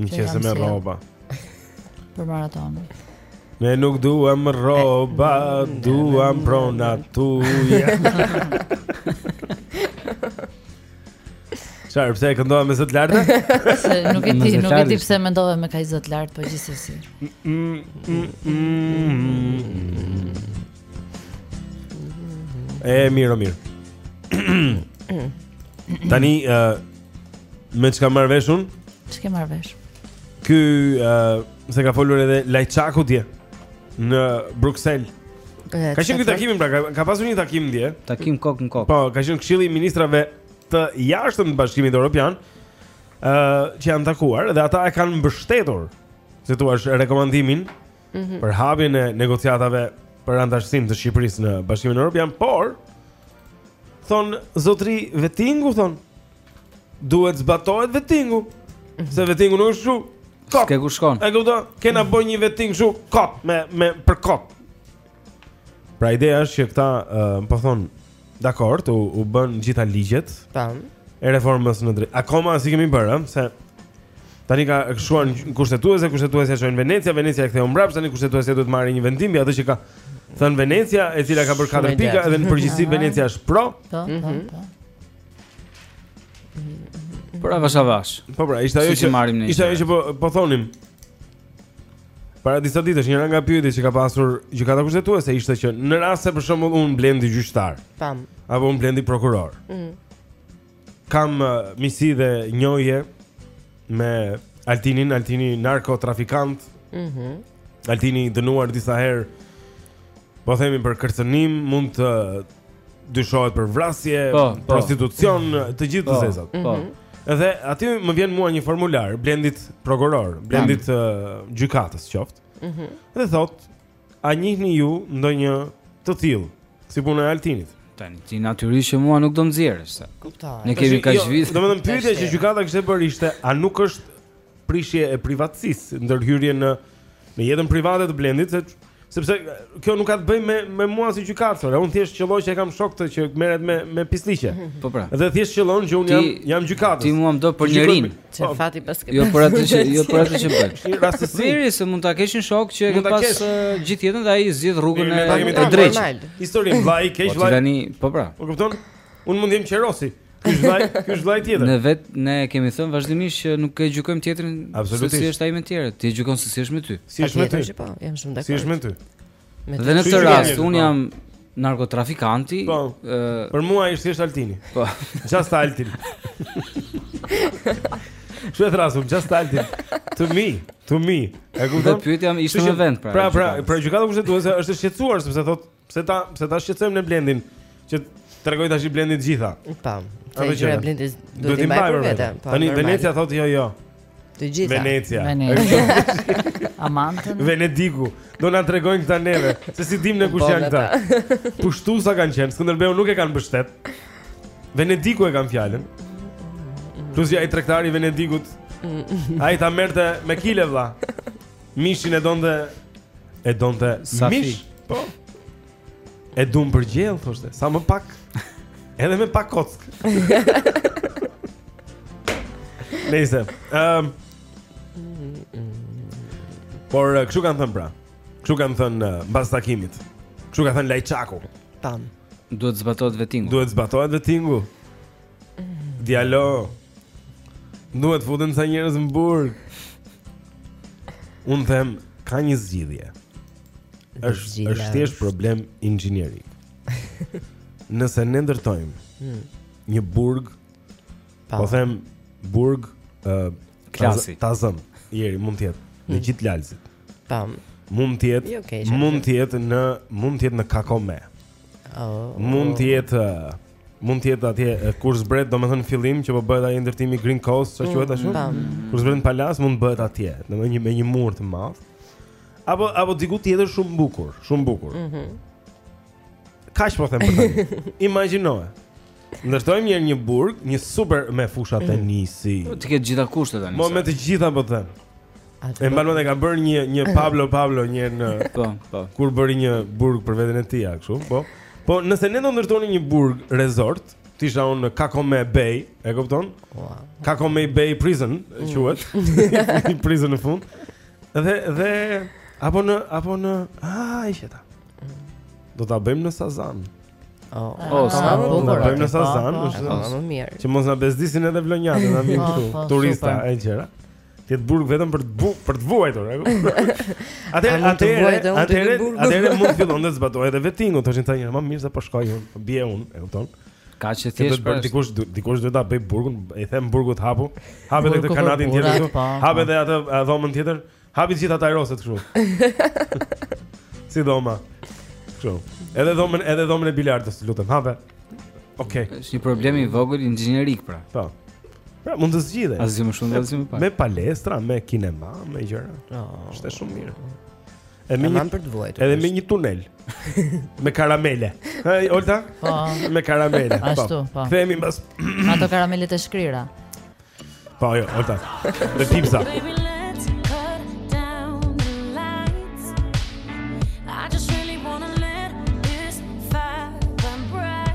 B: Në qese me rroba Për maratonë
C: Ne nuk duam rroba Duam pronat tona Çarë, pse e këndojmë me zë të lartë?
B: Se nuk e di, nuk e di pse këndojmë me kaq zë të lartë, po gjithsesi
C: E, mirë, mirë Tani, Me çka marr vesh unë?
B: Çka marr vesh?
C: Ky ë uh, se ka folur edhe Lajçaku dje në Bruksel. Ka qenë ky takim pra, ka, ka pasur një takim dje.
D: Takim kokë më kokë.
C: Po, ka qenë këshilli i ministrave të jashtëm të Bashkimit Evropian, ë uh, që janë takuar dhe ata e kanë mbështetur, si të thuash, rekomandimin
A: mm -hmm.
C: për hapjen e negociatave për anëtarësim të Shqipërisë në Bashkimin Evropian, por thonë zotri Vetingu thonë duhet zbatohet Vetingu, mm -hmm. se Vetingu nuk është kot.
D: S'ke ku shkon?
C: E kupton? Kena bo një veting kështu kot me me për kot. Pra ideja është që këta uh, po thonë dakord, u, u bënë gjitha ligjet.
A: Tan.
C: E reformës në drejt. Akoma s'i kemi bërë, se tani ka shkuar kushtetuese, kushtetuesja çon në Venecia, Venecia e ktheu mbrapsht, tani kushtetuesja duhet të marrë një vendim mbi atë që ka thënë Venecia, e cila ka bërë
A: katër
C: pika dhe në përgjithësi Venecia është pro.
B: Po, po, mhm. po.
D: Por avash avash.
C: Po pra, ishte ajo
D: që
C: ishte ajo që po po thonim. Para disa ditësh njëra nga pyetjet që ka pasur Gjykata Kushtetuese ishte që në rast se për shembull unë Blendi gjyqtar,
A: tam,
C: apo unë Blendi prokuror.
A: Mm.
C: Kam uh, miqësi dhe njohje me Altinin, Altini narkotrafikant.
A: Mhm.
C: Mm Altini i dënuar disa herë Po themi për kërcënim, mund të dyshohet për vrasje,
D: po, po.
C: prostitucion, po, të gjithë të zezat.
D: Po.
A: Mhm.
C: Dhe aty më vjen mua një formular Blendit prokuror, Blendit uh, gjykatës, qoftë.
A: Mhm.
C: Mm dhe thot, a njihni ju ndonjë të tillë si puna e Altinit?
D: Tani ti natyrisht që mua nuk do më nxjerrësh se.
A: Kuptoj.
D: Ne kemi kaq
C: jo, vite. Domethënë pyetja që gjykata kishte bërë ishte, a nuk është prishje e privatësisë, ndërhyrje në Në jetën private të Blendit se sepse kjo nuk ka të bëjë me me mua si gjykatës, unë thjesht qëlloj që e kam shok atë që merret me me pisllëqe.
D: Po pra.
C: Dhe thjesht qëllon që unë jam jam gjykatës.
D: Ti mua më do për
C: njeri.
A: Çe
C: po.
A: fat paske.
D: Jo për atë që jo për atë që bën.
C: Një rastësi.
D: Mirë se mund ta kesh një shok që e ke pas gjithë jetën dhe ai s'zgjedh rrugën e drejtë.
C: Histori vllai keq vllai.
D: Tani po pra.
C: Po kupton? Unë mund të jem qerosi. Ky është vllai, ky është vllai tjetër.
D: Ne vet ne kemi thënë vazhdimisht që nuk e gjykojmë tjetrin se si është ai me tjerët. Ti e gjykon se si është me ty.
C: Si është me ty?
A: Po, jam shumë dakord.
C: Si është me ty?
D: Dhe në këtë rast un
C: po.
D: jam narkotrafikanti.
C: Po. Për mua ai është thjesht Altini.
D: Po.
C: Just Altin. Unë e thërras, just Altin. To me, to me. E kupton?
D: Pyetja ishte në vend pra.
C: Pra, pra, pra Gjykata Kushtetuese është e shqetësuar sepse thotë Pse ta, pse ta shqetësojmë ne Blendin që t'i tregojë tashti Blendi të gjitha.
A: Tam.
C: Po,
A: Ato gjëra Blendi
C: duhet
A: t'i
C: mbajë
A: për vete. Po,
C: Tani Venecia thotë jo, jo.
A: Të gjitha.
C: Venecia.
B: Venecia. Amantën.
C: Venediku. Do na tregojnë këta neve se s'i dimë ne kush
A: po,
C: janë këta. Pushtues kanë qenë, Skënderbeun nuk e kanë mbështet. Venediku e kam fjalën. Plus ja ai tregtari i Venedikut. Ai ta merrte me kile vlla. Mishin e donte e donte mish. Po. E dum për gjellë thoshte, sa më pak. Edhe me pak kockë. Nëse. Ehm. Por eh, kështu kanë thënë pra. Kështu kanë thënë eh, mbas takimit. Kështu ka thënë Lajçaku.
A: Tan.
D: Duhet zbatohet vetingu.
C: Duhet zbatohet vetingu. Djalo. Duhet futen sa njerëz në burg. Unë them ka një zgjidhje. Është është thjesht problem inxhinierik. Nëse ne ndërtojmë
A: hmm.
C: një burg, po them burg ë
D: uh,
C: klasik. Ta zëm, njëri mund të jetë në
A: hmm.
C: Gjirin e Lalzit.
A: Tam.
C: Mund të jetë,
A: jo,
C: mund të jetë në mund të jetë në Kakome.
A: Oh.
C: Mund të jetë Mund të jetë atje kur zbret, domethënë fillim që po bëhet ai ndërtimi Green Coast, si mm, quhet ashtu? Kur zbret në Palasë mund të bëhet atje, domethënë një me një mur të madh. Apo apo diku tjetër shumë bukur, shumë bukur.
A: Mhm.
C: Mm Kaq po them për tani? Imagjinoje. Ndërtojmë një një burg, një super me fusha mm. tenisi.
D: Po të ketë gjitha kushtet tani. Po
C: me të gjitha po them. E mban mend e ka bërë një një Pablo Pablo një në
D: po, po.
C: Kur bëri një burg për veten e tij kështu, po. Po nëse ne do ndërtoni një burg resort, të isha unë në Kakome Bay, e kupton?
A: Wow.
C: Kakome Bay Prison, e mm. quhet. Një prison në fund. Dhe dhe apo në apo në, ah, isha ta. Mm. Do ta bëjmë në Sazan.
A: Oh,
D: oh, sa bukur.
C: Do bëjmë në Sazan, është
A: më mirë.
C: Që mos na bezdisin edhe vlonjatë, na
B: vijnë
C: këtu. Turista e gjëra. Këtë burg vetëm për të bu, për të vuajtur. Atëherë atëherë atëherë atëherë mund të fillojnë të zbatojnë edhe vettingun, thoshin tani, "Më mirë se po shkoj unë, po bie unë", e kupton?
D: Ka që
C: ti është
D: për
C: dikush dikush duhet ta bëjë burgun, i them burgut hapu, hapi edhe
B: kanadin
C: tjetër këtu,
B: po. hapi
C: edhe atë dhomën tjetër, hapi gjithë ata roset kështu. Si dhoma. Kështu. Edhe dhomën, edhe dhomën e bilardos, lutem, hape. Okej. Okay.
D: Është një problem i vogël inxhinierik pra.
C: Po. Pra mund të zgjidhet.
D: Asgjë më shumë, asgjë më pak.
C: Me palestra, me kinema, me gjëra.
A: Oh.
C: Është shumë mirë. E me një
A: për të vuajtur.
C: Edhe me një tunel. me karamele. Hej, Olta?
B: Po.
C: Me karamele. Po.
B: Ashtu, po.
C: Kthehemi mbas.
B: Ato karamelet e shkrira.
C: Po, jo, Olta. Dhe
N: pizza. I just really wanna let this fire burn bright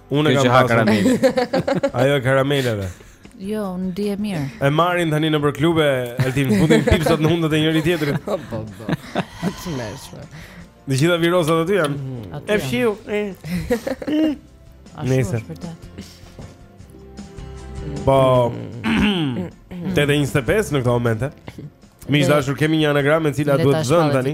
D: Unë
C: kam pasur
D: karamele.
C: Ajo e karameleve.
B: Jo, unë di e mirë.
C: E marrin tani në nëpër klube, Altin futin pipzat në hundët e njëri-tjetrit.
A: Po, po, po. Ti më shpër.
C: Të gjitha virozat aty janë.
B: Mm.
C: E fshiu.
B: Ashtu është për ta.
C: Po. 8:25 mm. në këto momente. Miq të dashur kemi një anagramë e cila duhet
B: dhënë
C: tani.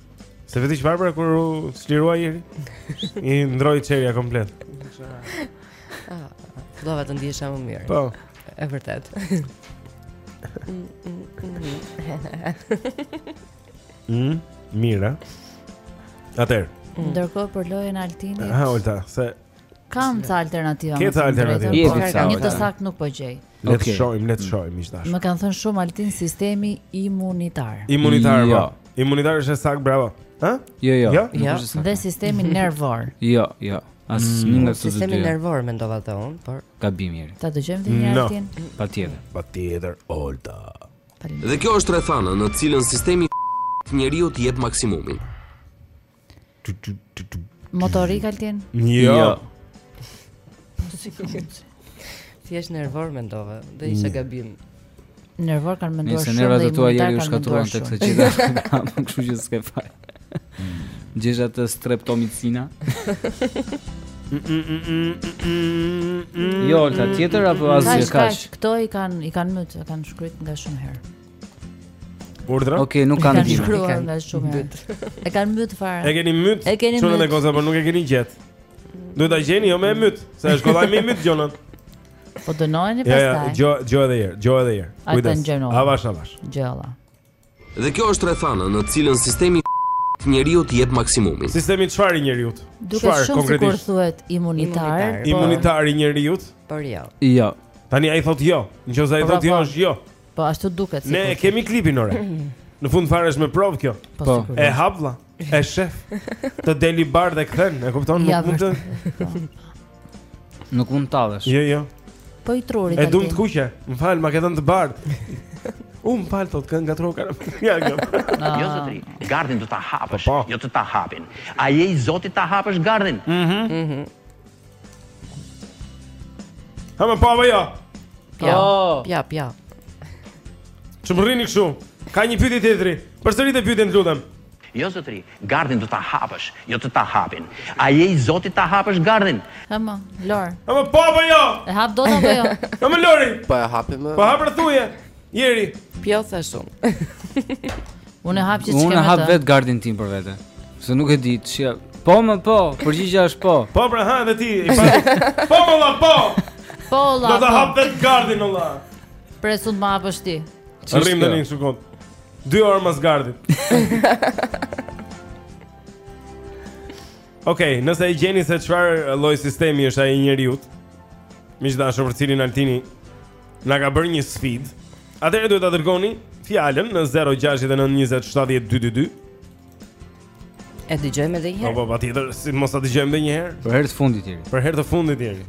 C: Se pe ti që Barbara kur u çlirua Jeri i ndërroi çehrja komplet
A: ah, Doja të ndihesha më mirë
C: Po
A: E vërtetë
C: mm, mm, mm. mm, Mira Atëherë mm.
B: Ndërkohë për lojën Altinit
C: Ha, Olta Se
B: Kam ca alternativa.
C: Ke ca alternativa.
D: Po,
B: po,
D: po.
B: Një të saktë nuk po gjej.
C: Le të shohim, le të shohim miq të dashur.
B: Më kanë thënë shumë Altin sistemi imunitar.
C: Imunitar,
D: jo.
C: Po. Imunitar është saktë, bravo. Hë?
D: Jo, jo.
C: Jo,
A: jo.
B: dhe sistemi nervor.
D: Jo, jo. As mm. një nga këto.
A: Sistemi nervor mendova dhe unë, por
D: gabim, Jeri.
B: Ta dëgjojmë dhe një herë Altin.
D: Patjetër.
C: Patjetër, Olta.
M: Dhe kjo është rrethana në cilën sistemi njeriu të jep maksimumin.
B: Motorik Altin?
C: Jo.
A: jo. Dhe unë nervor mendova, po isha mm. gabim.
B: Nervor kanë menduar shumë.
D: Se
B: nervat
D: e tua Jeri u
B: shkatërruan
D: tek
B: sa
D: çika, kështu që s'ke faj. Qesha te streptomicina. Olta, tjetër apo asgjë
B: kaq. Këto i kanë i kanë më të kanë shkruajt nga shumë herë.
C: Urdhra?
D: Okej, okay, nuk
B: kam
D: ditë.
B: Kanë shkruar shumë mirë. E kanë mbyt fare.
C: E keni mbyt?
B: E keni
C: mbyt. Çunë
B: me
C: goza, por nuk e keni gjet. Duhet ta gjeni jo me mbyt, se është kollaj me mbyt gjonat.
B: Po dënoheni
C: pastaj. Ja, jo, jo edhe herë, jo edhe herë. Kujdes. Avash, avash.
B: Gjella.
M: Dhe kjo është rrethana në cilën sistemi i njeriut jep maksimumin.
C: Sistemi çfarë i njeriut?
B: Duket shumë sikur thuhet imunitar.
A: Imunitar
B: po-
C: i njeriut?
A: Por jo.
D: Jo.
C: Tani ai thotë jo. Nëse ai
B: po, thotë
C: jo, është jo.
B: Po ashtu duket sikur.
C: Ne e kemi klipin ore. Në fund fare është me provë kjo.
B: Po.
D: po.
C: E hap vlla. E shef. Të del i bardhë e kthen, e kupton? Nuk mund të.
D: Nuk mund të tallesh.
C: Jo, jo.
B: Po i trurit.
C: E dum të kuqe. M'fal, ma ke dhënë të bardhë. Um pal tot kënga troka. Ja kjo.
O: Jo zotri, gardhin do ta hapësh,
C: po, po.
O: jo të ta hapin. A je i zoti ta hapësh gardhin?
C: Mhm. mhm. Hë më po apo jo.
D: Ja,
A: ja, ja.
C: Ç'më rrini kështu. Ka një pyetje tjetri. Përsërite pyetjen, të lutem.
O: Jo zotri, gardhin do ta hapësh, jo të ta hapin. A je i zoti ta hapësh gardhin?
B: Hë më, Lor.
C: Hë më po apo jo.
B: E hap dot apo jo?
C: Hë më Lori.
E: Po e hapim.
C: Po hap rrethuje. Jeri.
A: Pjotha shumë. Unë
B: e hap që çka.
D: Unë e
B: hap
D: vet gardhin tim për vete. Se nuk e di çka. Po më po, përgjigja është po.
C: Po pra ha edhe ti. Po më la po.
B: Po
C: la.
B: Do
C: ta
B: po.
C: hap vet gardhin o
B: vlla. Pres unë të më hapësh ti.
C: Rrim tani në sekond. 2 orë mas gardhit. Okej, okay, nëse e gjeni se çfarë lloj sistemi është ai i njeriut. Miq të dashur, për cilin Altini Na ka bërë një sfidë. Atëherë duhet ta dërgoni fjalën në 0692070222.
A: E dëgjojmë edhe një herë.
C: Po, po, patjetër, si mos ta dëgjojmë edhe një herë.
D: Për herë të fundit deri.
C: Për herë të fundit deri.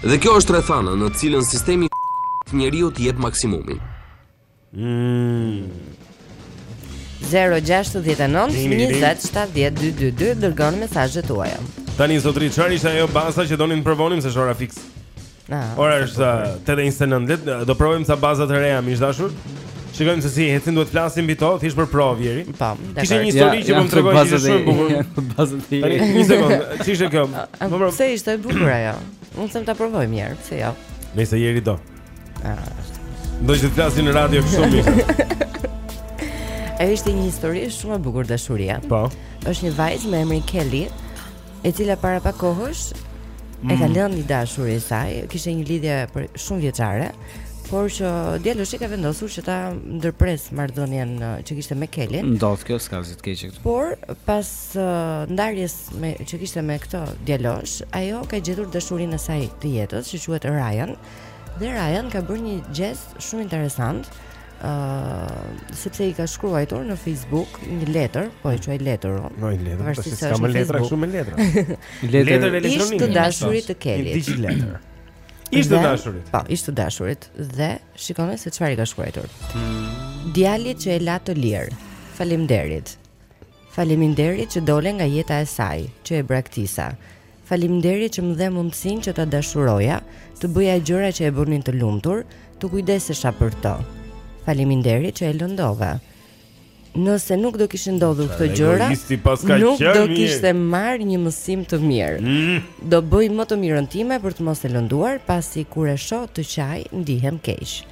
M: Dhe kjo është rrethana në cilën sistemi i njeriut jep maksimumin.
C: Mm.
A: 0-6-9-20-70-222 Dërgoni mesazhet tuaja
C: Tani zotri, çfarë ishte ajo baza që donim të provonim se është ora fiks
A: ah,
C: Ora është tetë e njëzet e nëntë Do provojmë ca baza të reja miq të dashur Shikojmë se si ecin duhet flasim mbi to, thjesht për provë Jeri
A: Po, dhe
C: Kishte një histori që më tregoi që ishte shumë e bukur
D: Bazën Jeri
C: Tani, një sekond, ç'ishte kjo
A: Pse ishte e bukur ajo Unë them ta provojmë Jeri, pse jo
C: Nëse Jeri do Do të flasim në radio këtu mi.
A: Ajo ishte një histori shumë e bukur dashurie.
C: Po.
A: Është një vajzë me emrin Kelly, e cila para pak kohësh mm. e ka
C: mm.
A: lënë i dashuri i saj, kishte një lidhje shumëvjeçare, por që djaloshi ka vendosur që ta ndërpresë marrëdhënien që kishte me Kellyn.
D: Ndodh kjo s'ka asgjë të keqe këtu.
A: Por pas uh, ndarjes me që kishte me këtë djalosh, ajo ka gjetur dashurinë e saj të jetës, që quhet Ryan. Dhe Ryan ka bërë një gjest shumë interesant, ë uh, sepse i ka shkruar në Facebook një letër, po e quaj letër unë.
C: Po një letër,
A: pasi
C: s'ka më letra kështu me letra.
D: letër
C: elektronike.
A: Ish të dashurit të Kelit.
C: Një digjital letër. Ish të dashurit.
A: Po, ish të dashurit dhe shikoni se çfarë i ka shkruar. Hmm. Djalit që e la të lirë. Faleminderit. Faleminderit që dole nga jeta e saj, që e braktise. Faleminderit që më dhe mundësinë që ta dashuroja, të bëja gjëra që e bënin të lumtur, të kujdesesha për të. Faleminderit që e lëndove. Nëse nuk do kishin ndodhur këto gjëra, nuk do kishte marrë një mësim të mirë.
C: Mm.
A: Do bëj më të mirën time për të mos e lënduar, pasi kur e shoh të qaj, ndihem keq.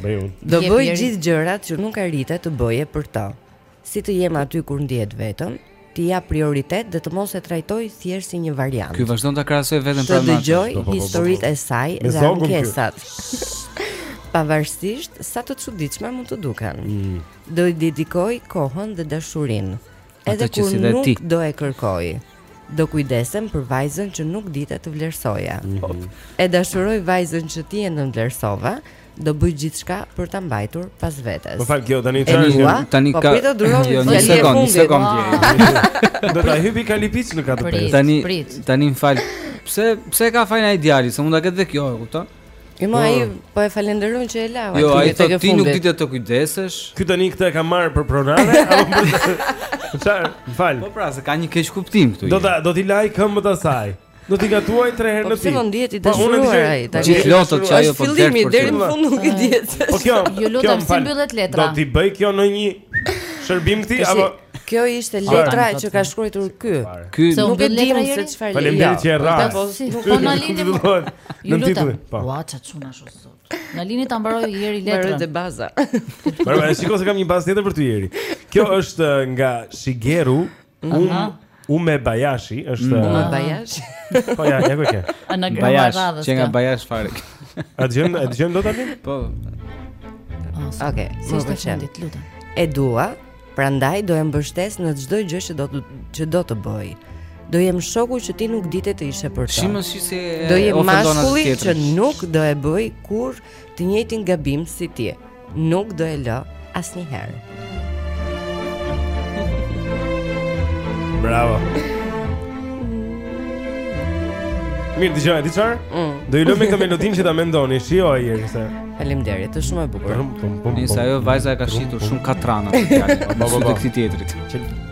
C: Breut.
A: Do bëj gjithë gjërat që nuk arrite të bëje për të. Si të jem aty kur ndihet vetëm, t'i jap prioritet dhe të mos e trajtoj thjesht si një variant.
D: Ky vazhdon ta krahasojë veten pranë. Të
A: dëgjoj
C: po, po, po,
A: historitë e saj dhe ankesat. Pavarësisht sa të çuditshme mund të duken.
C: Mm.
A: Do i dedikoj kohën dhe dashurinë. Edhe kur
D: si
A: nuk
D: ti.
A: do e kërkojë, do kujdesem për vajzën që nuk dite ta vlerësoje.
C: Mm -hmm.
A: E dashuroj vajzën që ti e nënvlerësove, do bëj gjithçka për ta mbajtur pas vetes.
C: Po fal kjo tani çfarë është?
D: Tani
A: po
D: ka.
A: Po do jo,
D: jo, një sekond, një sekond.
C: Do ta hipi kalipiç në katë pesë.
D: Tani tani më fal. Pse pse ka fajin ai djali? Se mund ta ketë dhe kjo, e kupton?
A: E ma ai mm. po e falenderon që e la.
D: Jo, ai thotë ti nuk dite të kujdesesh.
C: Ky tani këtë e ka marrë për pronare apo për Çfarë? Fal.
D: Po pra, se ka një keqkuptim këtu.
C: Do ta do t'i lajë këmbët asaj. Do t'i gatuajë 3 herë
A: po
C: në ditë.
A: Po mund ndihet i
C: po,
A: dashuruar ai tani.
D: Gjithë lotët që ajo po vjen. Fillimi
A: deri në fund nuk i dihet.
C: Po kjo.
B: Ju lutem si mbyllet letra.
C: Do t'i bëjë kjo ndonjë shërbim këtij apo
A: Kjo ishte letra që ka shkruar ky.
D: Ky
A: nuk e
B: di
A: se çfarë.
C: Faleminderit që e la.
A: Po,
B: po, po na lini
C: më.
B: Ju lutem.
C: Po.
B: Ua ça çuna shu sot. Na lini ta mbarojë
A: Eri
B: letrën.
A: Mbaroj te baza.
C: Por më shikoj se kam një bazë tjetër për ty Eri. Kjo është eh, nga Shigeru. Um Ume Bajashi është
A: mm.
C: Ume
A: Bajashi.
C: Po ja, ja ku ke.
B: Anagrama
D: e
B: radhës.
D: Që nga Bajash Farik.
C: A djem, a djem do tani?
D: Po.
A: Okej,
B: si
A: të
B: fundit, lutem.
A: E dua, prandaj do e mbështes në çdo gjë që do të që do të bëjë. Do jem shoku që ti nuk dite të ishe për të.
D: Shimë si se
A: do jem mashkulli që nuk do e bëj kurrë të njëjtin gabim si ti. Nuk do e lë asnjëherë.
C: Bravo. Mirë, e dini çfarë?
A: Mm.
C: Do i lëmë këtë melodinë që ta mendoni, shijoje një herë se.
A: Faleminderit, është shumë e bukur.
D: Nëse ajo vajza e ka shitur shumë katrana të fjalës,
C: po po
D: po. Ti tjetrit.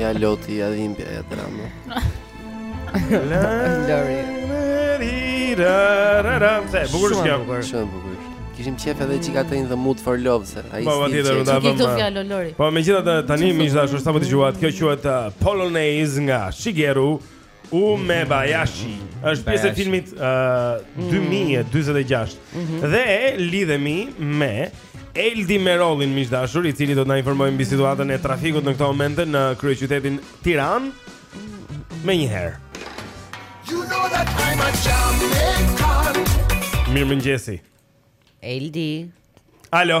E: Ja loti, ja dhimbja, ja drama
A: Lori
C: Sa bukur
E: shkja Shumë bukur Kishim qef edhe që ka te in the mood for love se a i
C: po,
E: stil që
B: që
C: kishë
B: do fjallo Lori
C: Po me gjithatë tani miq të dashur sapo dëgjuat Kjo quhet uh, Polonaise nga Shigeru Umebayashi është pjesë e filmit uh, 2046 mm -hmm. dhe lidhemi me Eldi Merolin miq të dashur i cili do të na informojë mbi situatën e trafikut në këto momente në kryeqytetin Tiranë menjëherë.
P: You know that I'm a Jamaican.
C: Mirëmëngjesi.
A: Eldi.
C: Alo.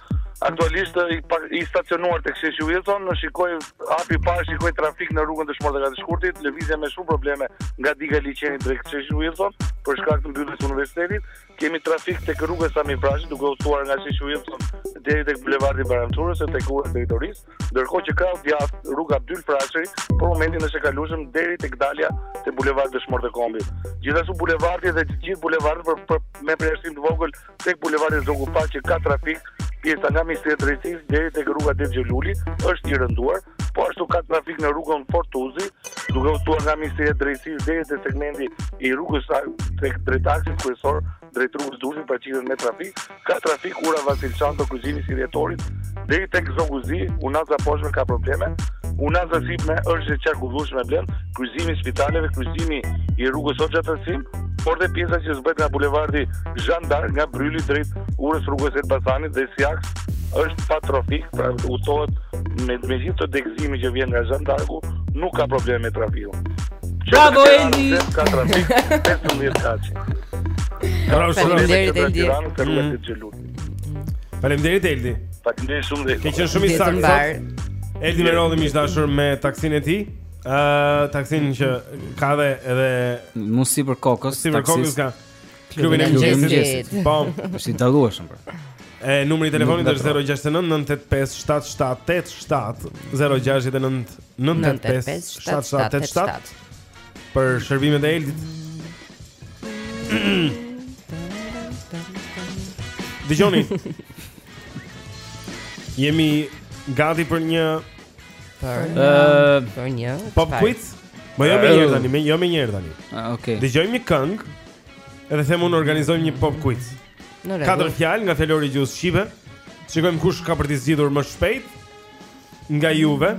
Q: Aktualisht i stacionuar tek sheshi Wilson, në shikoj hapi i parë shikoj trafik në rrugën Dëshmorët e Katër Shkurtit, lëvizja me shumë probleme nga diga e liqenit drejt sheshi Wilson për shkak të mbylljes së universitetit. Kemi trafik tek rruga Sami Frashëri duke udhëtuar nga sheshi Wilson deri tek bulevardi Bajram Curri e tek ura e drejtorisë, ndërkohë që krahu i djathtë rruga Abdyl Frashëri për momentin është e kalueshme deri tek dalja te bulevardi Dëshmorët e Kombit. Gjithashtu bulevardi dhe të gjithë bulevardet për, për me përjashtim të vogël Tek bulevardi Zogu i Parë që ka trafik, pjesa nga Ministria e Drejtësisë deri tek rruga Dedë Gjo Luli është i rënduar, po ashtu ka trafik në rrugën Fortuzi, duke udhëtuar nga Ministria e Drejtësisë deri te segmenti i rrugës sa tek drejt aksit kryesor drejt rrugës Durrësit paraqitet me trafik, ka trafik ura Vasil Shanto kryqëzimi si rjetorit deri tek Zogu i Zi, unaza e poshtme ka probleme, unaza e sipërme është e qarkullueshme blen, kryqëzimi i spitaleve, kryqëzimi i rrugës Hoxha Tahsim, por dhe pjesa që zbret nga bulevardi Zhan D'Ark, nga Brryli drejt urës rrugës së Elbasanit dhe si aks, është pa trafik, pra udhëtohet me me gjithë të degëzimi që vjen nga Zhandarku, nuk ka probleme me trafikun.
D: Bravo Eldi.
Q: Ka trafik 15 katëshi.
C: Bravo,
A: faleminderit Eldi.
C: Mm. Faleminderit Eldi.
Q: Faleminderit shumë.
C: Ke qenë shumë i saktë. Eldi Merolli miq të dashur me taksinë e tij. Ëh, taksin që ka dhe edhe
D: mu sipër kokës,
C: sipër kokës ka.
A: Klubin e mëngjesit.
C: Po.
D: Është i dallueshëm pra. Po.
C: E numri i telefonit është 069 985 7787 069 985 7787 për shërbimet e Eldit. Dëgjoni. Jemi gati për një
A: Për
D: një,
A: për një.
C: Pop quiz. Më jep më njëherë tani, më jep më njëherë tani.
D: Ah, okay.
C: Dëgjojmë një këngë. Edhe them unë organizojmë një pop quiz.
A: Në rregull.
C: Katër fjalë nga fjalori i gjuhës shqipe. Shikojmë kush ka për t'i zgjidhur më shpejt nga juve.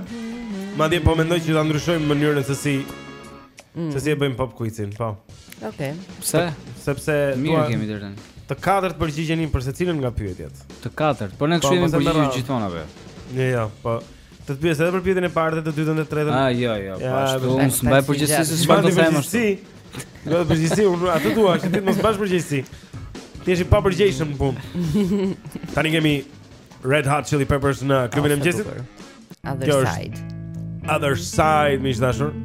C: Madje po mendoj që ta ndryshojmë mënyrën se si
A: mm.
C: se si e bëjmë pop quizin, po.
A: Okej. Okay.
D: Pse?
C: Sepse
D: mirë
C: e
D: kemi deri tani.
C: Të katërt përgjigjeni për secilën nga pyetjet.
D: Të katërt. Po ne
C: po, këshillim
D: për
C: gjithë
D: gjithmonë apo?
C: Jo, jo, po. Të të pyes edhe për pyetjen e parë dhe të dytën dhe të tretën.
D: Ah, jo, jo, po ashtu. Unë s'mbaj përgjegjësi se çfarë do them ashtu.
C: Do të përgjigjesh, unë atë dua, që ti mos mbash përgjegjësi. Ti je i papërgjegjshëm në punë. Tani kemi Red Hot Chili Peppers në klubin e mëngjesit.
A: Other side.
C: Other side, miq
I: të dashur.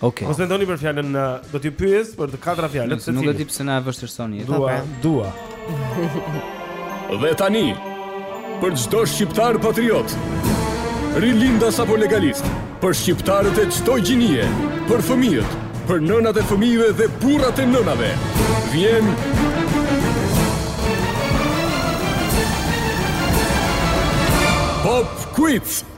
D: Okej.
I: Mos mendoni për fjalën, ë, do t'ju pyes për të katra fjalët
D: secili. Nuk e di pse na e vështirësoni jetën.
I: Dua, dua.
C: Dhe tani, për çdo shqiptar patriot, rilindas apo legalist, për shqiptarët e çdo gjinie, për fëmijët, për nënat e fëmijëve dhe burrat e nënave, vjen Pop Quiz!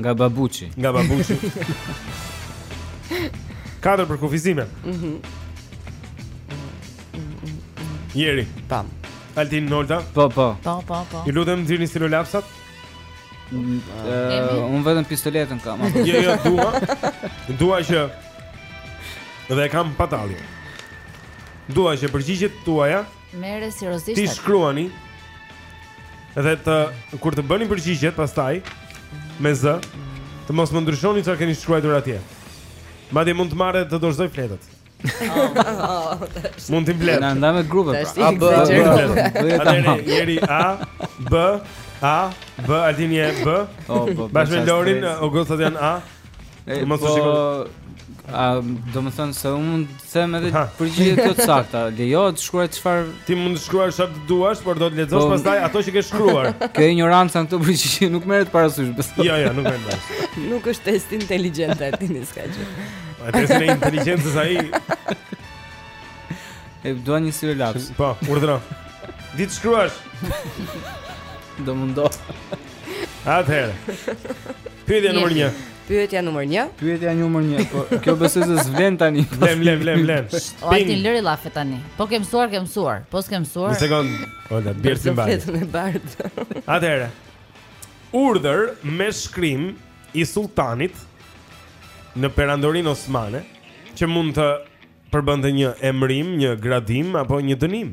B: Nga
D: babuçi.
I: Nga babuçi. Katër përkufizime.
A: Mhm.
I: Mm Jeri.
A: Tam.
I: Altin Nolta.
D: Po, po.
B: Po, po, po.
I: Ju lutem nxirrni stilolapsat.
D: Mm, uh, unë vetëm pistoletën kam.
I: Jo, jo, dua. Dua që dhe kam patalli. Dua që përgjigjet tuaja
B: Merre seriozisht.
I: T'i shkruani. Dhe të kur të bëni përgjigjet pastaj me zë, të mos më ndryshoni çfarë keni shkruar atje. Madje mund të marrë të dorëzoj fletët. Mund t'i fletët.
D: Na nda me grupe. Pra.
A: A B.
I: Atëherë Jeri A B A B Altini B.
D: Bashë
I: Lorin, Augustat janë A.
D: E, po, a, domethënë se unë mund të them edhe përgjigje të sakta Lejo të shkruaj çfarë
I: Ti mund të shkruash çfarë të duash, por do të lexosh
D: po,
I: pastaj ato që ke shkruar
D: Kjo ignoranca në këto përgjigje nuk merret parasysh besoj.
I: Jo, jo, nuk merret parasysh
A: Nuk është test inteligjence ti një s'ka gjë
I: A test inteligjence ai
D: E dua një stilolaps
C: Po, urdhëro Di të shkruash
D: Do mundohem
C: Atëherë. Pyetja nr. 1.
A: Pyetja nr. 1.
D: Pyetja nr. 1. Po kjo besoj se s'vlen tani.
C: Vlen, vlen, vlen, vlen.
B: O ti lëri llafe tani. Po ke mësuar, ke mësuar. Po s'ke mësuar.
C: Një sekond. Ola, bjerë si mbaj.
A: Vetëm e bardhë.
C: Atëherë. Urdhër me shkrim i sulltanit në perandorinë osmane që mund të përbënte një emrim, një gradim apo një dënim.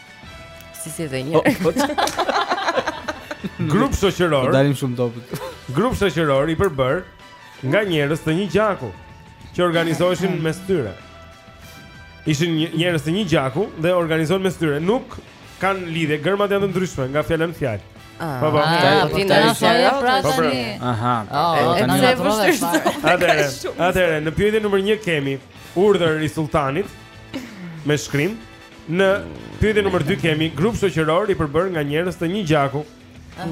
C: Si
A: si dhe një.
C: Grup shoqëror.
D: Po dalim shumë dobët.
C: Grup shoqëror i përbërë nga njerëz të një gjaku që organizoheshin mes tyre. Ishin njerëz të një gjaku dhe organizohen mes tyre. Nuk kanë lidhje, gërmat janë të ndryshme nga fjalë në fjalë.
A: Ah,
C: po po.
B: Ah,
A: ah,
B: po
A: ti na
C: thoje
B: frazën.
D: Aha.
B: Oh, tani na
A: thoje
B: fare.
C: Atëherë, atëherë, në pyetjen numër 1 kemi urdhër i sulltanit me shkrim. Në pyetjen numër 2 kemi grup shoqëror i përbërë nga njerëz të një gjaku.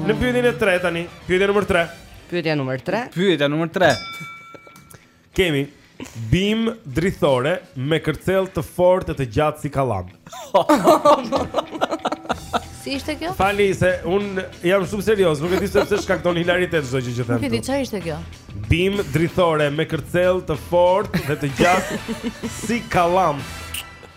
C: Në pyetjen e tretë tani, pyetja numër 3.
A: Pyetja numër 3.
D: Pyetja numër 3.
C: Kemi bimë drithore me kërcell të fortë e të gjatë si kallam.
B: Si ishte kjo?
C: Falni se unë jam shumë serioz, nuk e di pse shkakton hilaritet çdo gjë që them.
B: Nuk e di çfarë ishte kjo.
C: Bimë drithore me kërcell të fortë dhe të gjatë si kallam.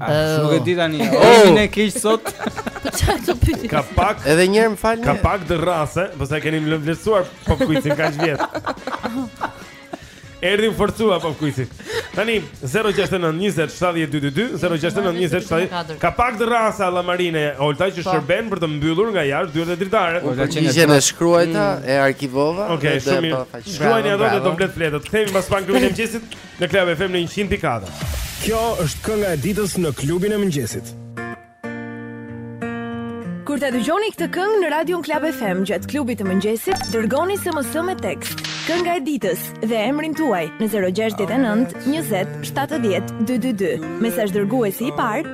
C: Nuk
B: e di
D: tani. Jemi ne keq sot.
B: Çfarë do
C: pyeti? Kapak.
E: Edhe një herë më falni.
C: Kapak dërrase, po s'e keni vlerësuar pop kuicin kaq vjet. Erdi u forcua pop kuici. Tani 069 20 7222 069 20 70 kapak dërrase a llamarine Olta që
B: po.
C: shërben për të mbyllur nga jashtë dyer e dritare.
E: Po gjën e shkruajta mm. e arkivova.
C: Okej, shumë mirë. Shkruajini ato dhe do mbledh fletët. Kthehemi pas pak në mëngjesit. Në Club FM në 100.4.
R: Kjo është kënga e ditës në klubin e mëngjesit.
S: Kur ta dëgjoni këtë këngë në radion Club FM gjatë klubit të mëngjesit, dërgoni SMS me tekst. Kënga e ditës dhe emrin tuaj në 069 20 70 222. Mesazh dërguesi i parë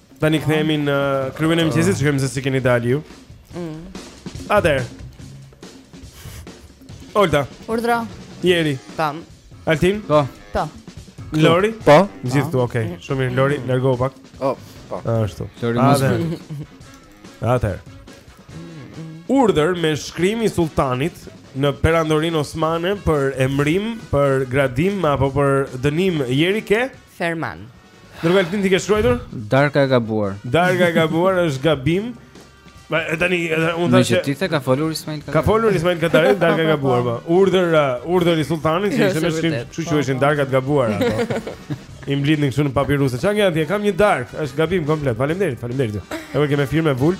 C: Tani kthehemi në klubin e mëngjesit, shikojmë se si keni dalë ju.
A: Mm.
C: Atëherë. Olta.
B: Urdhra.
C: Jeri.
A: Tam.
C: Altin.
D: Po.
B: Po.
C: Lori.
E: Po.
C: Gjithë tu, okay. Shumë mirë Lori, largo pak.
E: Oh, po.
C: Ashtu.
D: Lori mos.
C: Atëherë. Urdhër me shkrim i sultanit në perandorinë osmane për emërim, për gradim apo për dënim Jeri ke?
A: Ferman.
C: Ndërkohë Altin ti ke shkruar?
D: Darka e gabuar.
C: Darka e gabuar është gabim. Po tani unë
D: tash.
C: Meqë
D: ti the ka folur Ismail Kadare.
C: Ka folur Ismail Kadare, Darka e gabuar po. Urdhër uh, urdhër i sulltanit që jo, ishte me shkrim, kështu
A: që
C: ishin darka të gabuara ato. I mblidhnin këtu në papiruse. Çfarë ke ti? Kam një darkë, është gabim komplet. Faleminderit, faleminderit. Edhe kemi firmë vulë.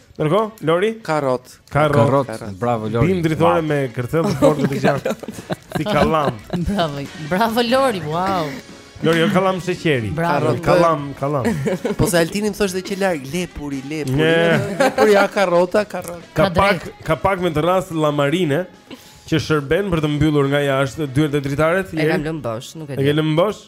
C: Ndërkohë, Lori? Karrotë.
D: Karrotë. Bravo Lori.
C: Bimë drithore me kërcell të fortë të gjatë. Si kallam.
B: Bravo. Bravo Lori. Wow.
C: Lori, jo kallam sheqeri.
B: Bravo.
C: Kallam, kallam.
E: Po se Altini më thoshte që larg lepuri, lepuri. Lepuri ha karrota,
C: karrotë. Kapak, kapak me dërrasë llamarine që shërben për të mbyllur nga jashtë dyert e dritaret.
A: E kam lënë bosh, nuk e di. E
C: ke lënë bosh?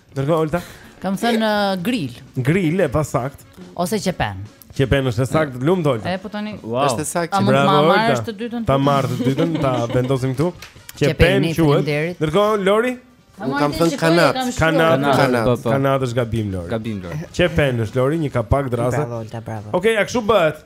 C: Dërgo Olta.
B: Kam thënë uh, grill.
C: Grill e pasaktë.
B: Ose qepen.
C: Qepen është e saktë, lum dol.
B: E po tani.
D: Wow.
E: Është e saktë.
B: A mund
C: të
B: marrësh të dytën?
C: Ta marr të dytën, ta vendosim këtu.
B: Qepen
C: quhet. Dërgo Lori.
E: Unë kam thënë kanat.
C: Kanat,
D: kanat. Po, po.
C: Kanat është gabim Lori.
D: Gabim Lori.
C: Qepen është Lori, një kapak dërrase.
A: Bravo, Olta, bravo.
C: Okej, a kshu bëhet?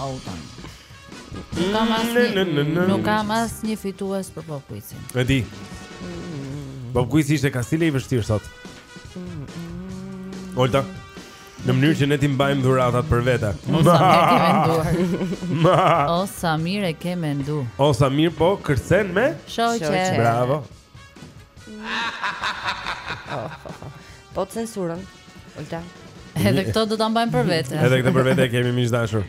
B: Au tani. Nuk kam asnjë, nuk kam asnjë fitues për Pop Quizin.
C: E di. Pop Quiz ishte kastile i vështirë sot. Olta. Në mënyrë që ne t'i mbajmë dhuratat për vete.
B: O sa mirë e ke menduar. O sa mirë e ke menduar.
C: O sa mirë po kërcen me
B: shoqe.
C: Bravo.
A: Po të censurën, Olta.
B: Edhe këto do t'i mbajmë për vete.
C: Edhe këtë për vete e kemi miq të dashur.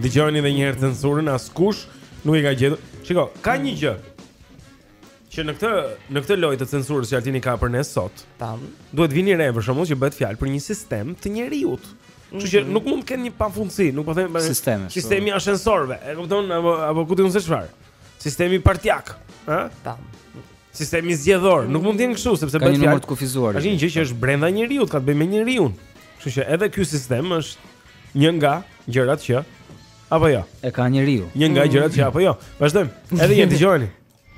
C: Dëgjoni edhe një herë censurën, askush nuk e ka gjetur. Shiko, ka një gjë. Që në këtë në këtë lojë të censurës që Altini ka për ne sot.
A: Tam.
C: Duhet të vini re për shembull që bëhet fjalë për një sistem të njeriut. Mm -hmm. Që mhm. nuk mund të kenë një pafundësi, nuk po them
D: sistemi.
C: Sistemi i ashensorëve, e kupton apo apo ku di unë se çfarë. Sistemi partiak, ë?
A: Po.
C: Sistemi zgjedhor, nuk mund të jenë kështu sepse bëhet fjalë
D: të kufizuar.
C: Është një gjë që është brenda njeriut, ka të bëjë me njeriun. Kështu që edhe ky sistem është një nga gjërat që apo jo.
D: E ka njeriu.
C: Një nga mm. gjërat që apo jo. Vazhdojmë. Edhe një dëgjoni.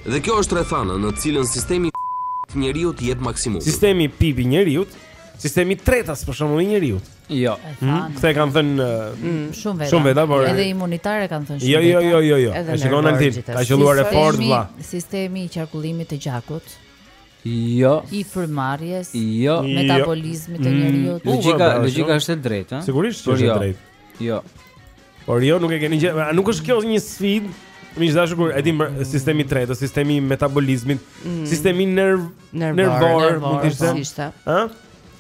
M: Dhe kjo është rrethana në të cilën sistemi i njeriut jep maksimum.
C: Sistemi pip i njeriut, sistemi tretës për shembull i njeriut.
D: Jo.
C: Hmm? Këtë e kanë thënë uh, mm,
B: shumë veta.
C: Shumë veta, por
B: edhe imunitar e kanë thënë shumë.
C: Jo, jo, jo, jo, jo. E shikon Altin, ka qelluar e
B: fortë
C: vlla.
B: Sistemi i qarkullimit të gjakut.
D: Jo.
B: I frymëmarrjes.
D: Jo. jo.
B: Metabolizmit të
C: mm, njeriut.
D: Logjika,
C: logjika
D: është e drejtë, ha?
C: Sigurisht është e
D: jo.
C: drejtë.
D: Jo.
C: Por jo, nuk e keni gjetur. A nuk është kjo një sfidë? Miq të dashur ku e di sistemi tretës, sistemi i metabolizmit,
A: mm.
C: sistemi nerv
A: nervor,
C: mund të
A: po. ishte.
C: Ë?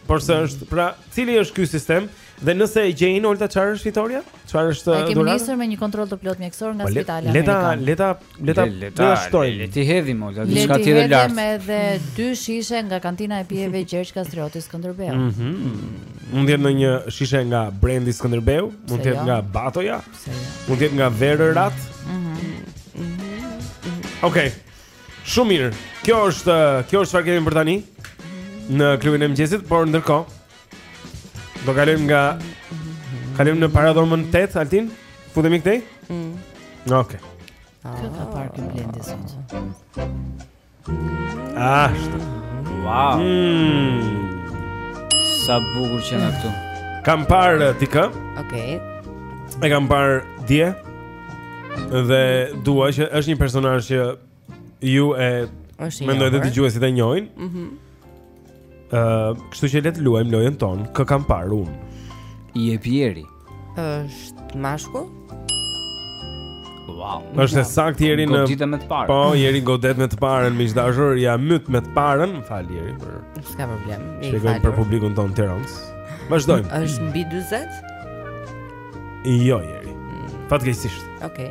C: Por se është, pra, cili është ky sistem? Dhe nëse e gjejnë Olta çfarë është fitorja? Çfarë është dhurata?
B: Ne kemi nisur me një kontroll të plotë mjekësor nga
C: po,
B: spitali amerikan.
C: Le ta,
D: le
C: ta
D: Le ta le ta
C: shtojmë.
D: Le t'i hedhim
B: Olta
D: diçka tjetër lart.
B: Le t'i hedhim edhe dy shishe nga kantina e pijeve Gjergj Kastrioti Skënderbeu.
C: Mhm. Mund të jetë ndonjë shishe nga brendi Skënderbeu, mund të jetë
B: jo?
C: nga Batoja,
B: jo?
C: mund të jetë nga verërat.
B: Mhm. mhm.
C: Okej. Shumë mirë. Kjo është, kjo është çfarë kemi për tani në klubin e mëngjesit, por ndërkohë Do kalojmë nga Kalojmë në paradhomën 8, Altin? Futemi këtej?
A: Mm.
C: Okej. Okay. Ah.
B: Kë ka parë kë Blendi sot?
C: Ashtë.
D: Wow.
C: Mm.
D: Sa bukur qenka këtu.
C: Kam parë eh, ti kë?
A: Okej. Okay.
C: E kam parë dje. Dhe dua që është një personazh që ju e mendoj të dëgjuesit e njohin.
A: Mhm.
C: Mm Ëh, uh, kështu që le të luajmë lojën tonë, kë kam parë unë.
D: I e pieri.
A: Është mashkull?
D: Wow.
C: Është saktë ieri në
D: Godet me të parën.
C: Po, ieri godet me të parën, miq dashur, ja mbyt me të parën, më fal ieri për.
A: S'ka problem.
C: Shikoj për publikun tonë të Tiranës. Vazhdojmë.
A: Është mbi 40?
C: Jo, ieri. Fatkeqësisht.
A: Okej. Okay.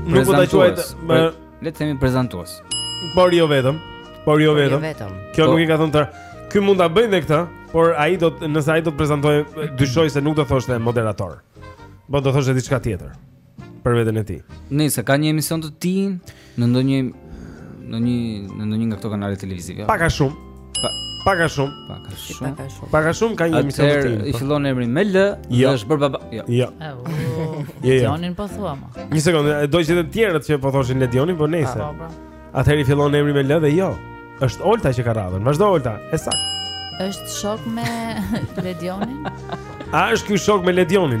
A: Nuk
C: do ta
D: quaja
C: më
D: le të themi prezantues.
C: Por jo vetëm, por jo,
A: jo
C: vetëm. Kjo
D: po.
C: nuk i ka thënë tërë. Ky mund ta bëjë edhe këtë, por ai do të nëse ai do të prezantohej dyshoj se nuk do thoshte moderator. Po do thoshte diçka tjetër për veten e tij.
D: Nëse ka një emision të tij në ndonjë në një në ndonjë nga këto kanale televizive.
C: Pak a shumë. Pak a shumë.
D: Pak a shumë.
A: Pak a shumë
C: ka një emision të
D: tij. I
C: po.
D: fillon emri me L,
C: jo.
D: është bërë baba. Jo.
C: Jo. Jo.
B: Ledionin po thua më.
C: Një sekondë, dëgjoj të tjerët që po thoshin Ledionin, por nejse.
B: Po, po.
C: Atëherë i fillon emri me L dhe jo. Është Olta që ka radhën. Vazhdo Olta, e saktë.
B: Është shok me Ledionin?
C: A është ky shok me Ledionin?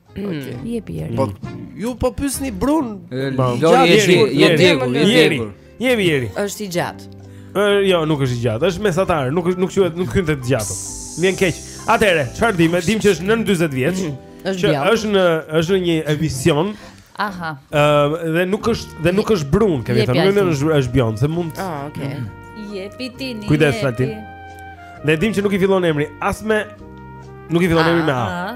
A: Okej.
C: Mm.
A: Jepi
B: jeri.
E: Po ju po pyesni Brun.
D: Lori është
C: i
D: djegur,
C: i
D: djegur.
C: Jepi jeri.
A: Është i gjatë.
C: Ë jo, nuk është i gjatë. Është mesatar, nuk nuk quhet, nuk hyn te të gjatët. Më vjen keq. Atëre, çfarë dimë? Dimë që është nën 40 vjeç.
A: Është djalë.
C: Është në është në një emision.
B: Aha.
C: Ë dhe nuk është dhe nuk është brun, kemi thënë, nuk është është bjond, se mund.
A: Ah, okay.
B: Jepi ti.
C: Kujdes aty. Ne dimë që nuk i fillon emri as me nuk i fillon emri me A.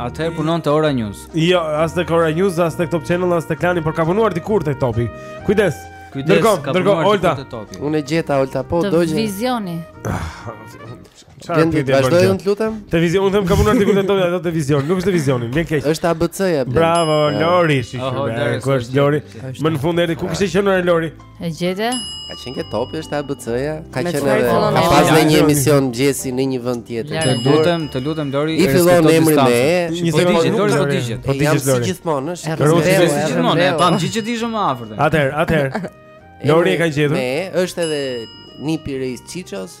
T: Atëherë punon te Ora News.
C: Jo, as te Ora News, as te Top Channel, as te Klani, por ka punuar dikur te Topi. Kujdes.
T: Kujdes.
C: Dërgo,
T: dërgo
C: Olta.
E: Unë e gjeta Olta, po dëgjoj.
B: Televizioni.
C: Çfarë
E: ti
C: bën? Vazhdoj
E: unë, të lutem.
C: Televizion, unë them ka punuar dikur te Topi, atë televizion, nuk është televizioni, më vjen keq.
E: Është ABC-ja.
C: Bravo, Lori,
T: shikoj.
C: Ku është Lori? Më në fund erdhi ku kishte qenë Lori?
B: E gjete?
E: Ka qenë ke Topi është ABC-ja? Ka qenë edhe ka pas dhe një emision mëngjesi në një vend tjetër.
T: Të lutem, të lutem Lori,
E: i fillon emri me e.
C: Një
T: po
C: sekondë,
T: Lori po digjet.
C: Po digjet Lori.
E: Gjithmonë, është.
A: Lori
T: po
A: digjet
T: gjithmonë, e pam gjithë që dishëm më afër.
C: Atëherë, atëherë. Lori e ka gjetur.
E: Me është edhe nipi
A: i
T: Reis Çiços.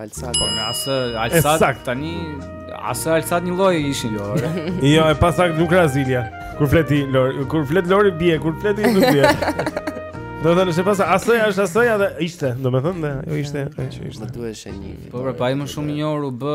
T: Alsat.
C: Po
E: me AS Alsat
T: tani AS Alsat një lloj ishin jo.
C: jo, e pasaktë nuk ra zilja. Kur flet ti Lori, kur flet Lori bie, kur flet ti nuk bie. Domethënë pas AS është AS-ja dhe ishte, domethënë, jo ishte, ajo që ishte.
E: Më duhej një.
T: Po pra, ai më shumë i njohur u bë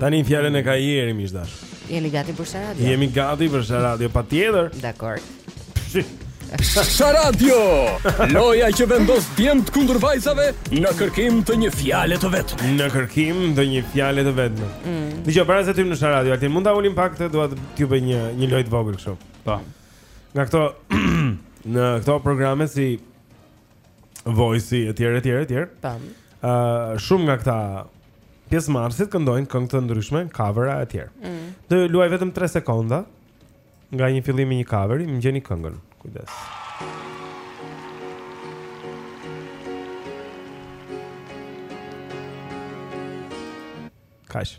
T: Tani fjalën
C: e ka Jeri miq të dashur Jemi
A: gati për Sharadio
C: Jemi gati për Sharadio patjetër
A: Dakord
F: Sharadio Loja që vendos djemtë kundër vajzave Në kërkim të një fjale të vetme
C: Në kërkim të një fjale të vetme
A: mm.
C: Mirë që para se të hyjmë në Sharadio Artin mund ta ulim pak se dua t'ju bëj një, një lojë të vogël kështu
D: Po po.
C: Nga këto Në këto programe si Voice e tjera e
A: tjera
C: e tjera Tam uh, Shumë nga këta Pjesëmarrësit këndojnë këngë të ndryshme, cover-a e tjera.
A: Mm.
C: Do ju luaj vetëm 3 sekonda nga një fillim i një coveri, më gjeni këngën. Kujdes. Kaq.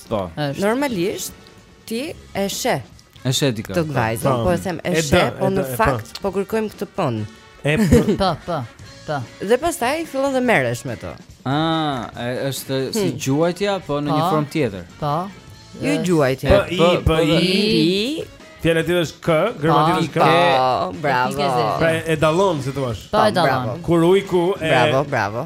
A: Po. Normalisht ti e sheh.
D: E sheh dikë.
A: Të vajzën,
C: po,
A: po e them, e sheh, po në
C: po.
A: fakt po kërkojmë këtë punë.
C: E po.
B: Po, po. Po.
A: Dhe pastaj fillon dhe merresh me to.
D: Ah, është hmm. si gjuajtja, po në një
B: po.
D: formë tjetër.
B: Po.
A: Ju gjuajtja.
C: Po, po, po, po,
A: po,
C: Fjala tjetër është k, gramatika është k.
A: Bravo.
C: Pra e dallon si thua.
B: Po e dallon.
C: Kur ujku e
A: Bravo, bravo.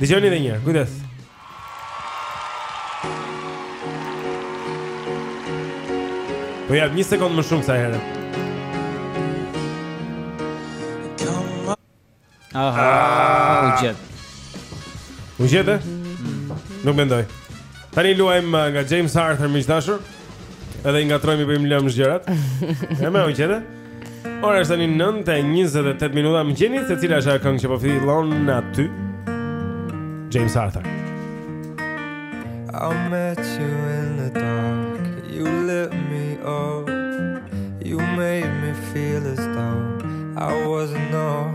C: Dëgjoni edhe një herë, kujdes. Po jap një sekondë më shumë kësaj here.
D: Aha, u gjet.
C: U gjet? Nuk mendoj. Tani luajmë uh, nga James Arthur miq të dashur. Edhe i ngatërrojmë i bëjmë lëmsh gjërat. E ma gjete? Ora është tani 9:28 minuta më gjeni se cila është ajo këngë që po fillon aty. James Arthur.
U: I met you in the dark. You lit me up. You made me feel as though I was
I: enough.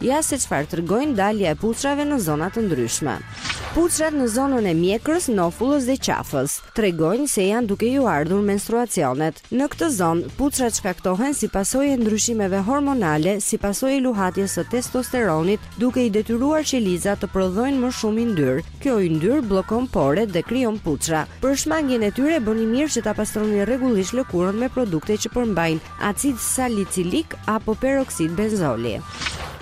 I: Ja se çfarë tregojnë dalja e puçrave në zona të ndryshme. Puçrat në zonën e mjekrës, nofullës dhe qafës tregojnë se janë duke ju ardhur menstruacionet. Në këtë zonë, puçrat shkaktohen si pasojë e ndryshimeve hormonale, si pasojë e luhatjes së testosteronit, duke i detyruar qelizat të prodhojnë më shumë yndyrë. Kjo yndyrë bllokon poret dhe krijon puçra. Për shmangien e tyre bëni mirë që ta pastroni rregullisht lëkurën me produkte që përmbajnë Acid salicilik apo peroksid benzoli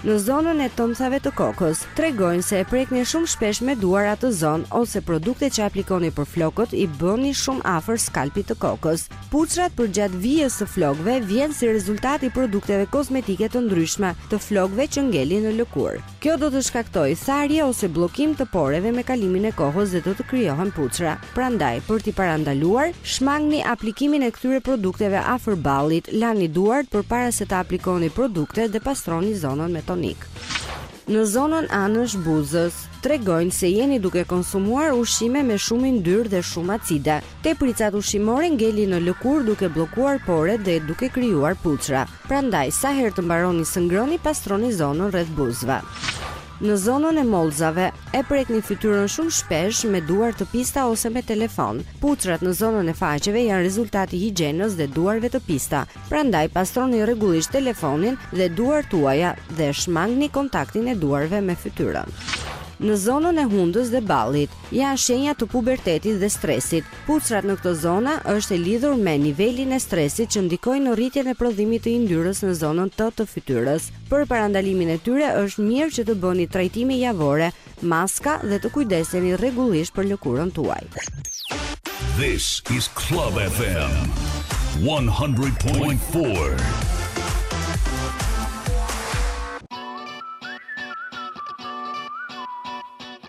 G: në zonën e tëmthave të kokës tregojnë se e prekni shumë shpesh me duar atë zonë ose produktet që aplikoni për flokët i bëni shumë afër skalpit të kokës. Puçrat përgjatë vijës së flokëve vijnë si rezultat i produkteve kozmetike të ndryshme të flokëve që ngelin në lëkurë. Kjo do të shkaktojë tharje ose bllokim të poreve me kalimin e kohës dhe do të krijohen puçra. Prandaj, për t'i parandaluar, shmangni aplikimin e këtyre produkteve afër ballit, lani duart përpara se të aplikoni produkte dhe pastroni zonën me tonik. Në zonën anësh buzës, tregojnë se jeni duke konsumuar ushqime me shumë yndyrë dhe shumë acide. Tepricat ushqimore ngelin në lëkurë duke bllokuar poret dhe duke krijuar puçra. Prandaj, sa herë të mbaroni së ngrëni, pastroni zonën rreth buzëve. Në zonën e mollzave, e prekni fytyrën shumë shpesh me duar të pista ose me telefon. Puçrat në zonën e faqeve janë rezultat i higjienës dhe duarve të pista. Prandaj, pastroni rregullisht telefonin dhe duart tuaja dhe shmangni kontaktin e duarve me fytyrën. Në zonën e hundës dhe ballit, Janë shenja të pubertetit dhe stresit. Puçrat në këto zona është e lidhur me nivelin e stresit që ndikojnë në rritjen e prodhimit të yndyrës në zonën T të fytyrës. Për parandalimin e tyre është mirë që të bëni trajtime javore, maska dhe të kujdeseni rregullisht për lëkurën tuaj.
I: This is Club FM 100.4.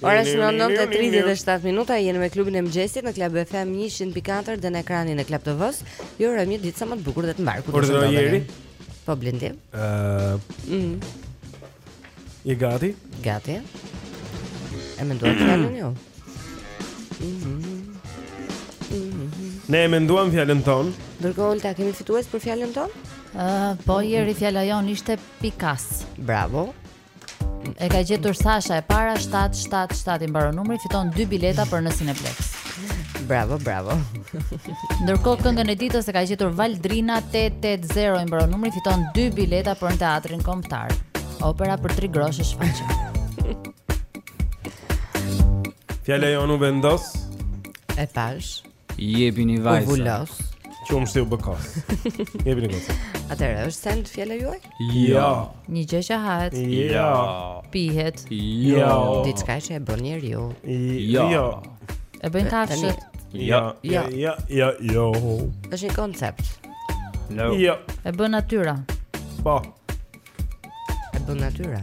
A: Ora është 9:37 minuta, jeni me klubin e mëngjesit në Club FM 104 dhe në ekranin e Club TV-së. Ju urojmë një ditë sa më të bukur dhe të
C: mbarë.
A: kudo.
C: Jeri?
A: Po, Blendi.
C: Ëh.
A: Uh... Mm.
C: Je gati?
A: Gati. E menduam fjalën ju.
C: Ne e menduam fjalën tonë.
A: Ndërkohë a kemi fitues për fjalën tonë?
B: Ëh, uh, po Jeri, fjala jonë ishte pikas.
A: Bravo.
B: E ka gjetur Sasha e para 777 i mbaron numri, fiton dy bileta për në Cineplex.
A: Bravo, bravo.
B: Ndërkohë këngën e ditës e ka gjetur Valdrina 880 i mbaron numri fiton 2 bileta për në teatrin kombëtar. Opera për 3 grosh shfaqja.
C: Fjala jonë u vendos.
A: E pashë.
D: Jepini
A: vajzën.
D: U
A: vulos.
C: Qumshti u bë kos. Jepini vajzën.
A: Atëherë është send fjala juaj?
C: Jo.
B: Një gjë që hahet.
C: Jo.
B: Pihet.
C: Jo.
A: Diçka që e bën njeriu.
C: Jo. jo.
B: E bëjnë kafshët.
C: Jo. Jo. Jo. Jo. Jo.
A: Është një koncept.
D: Jo.
C: Jo.
B: E bën natyra.
C: Po.
A: E bën natyra.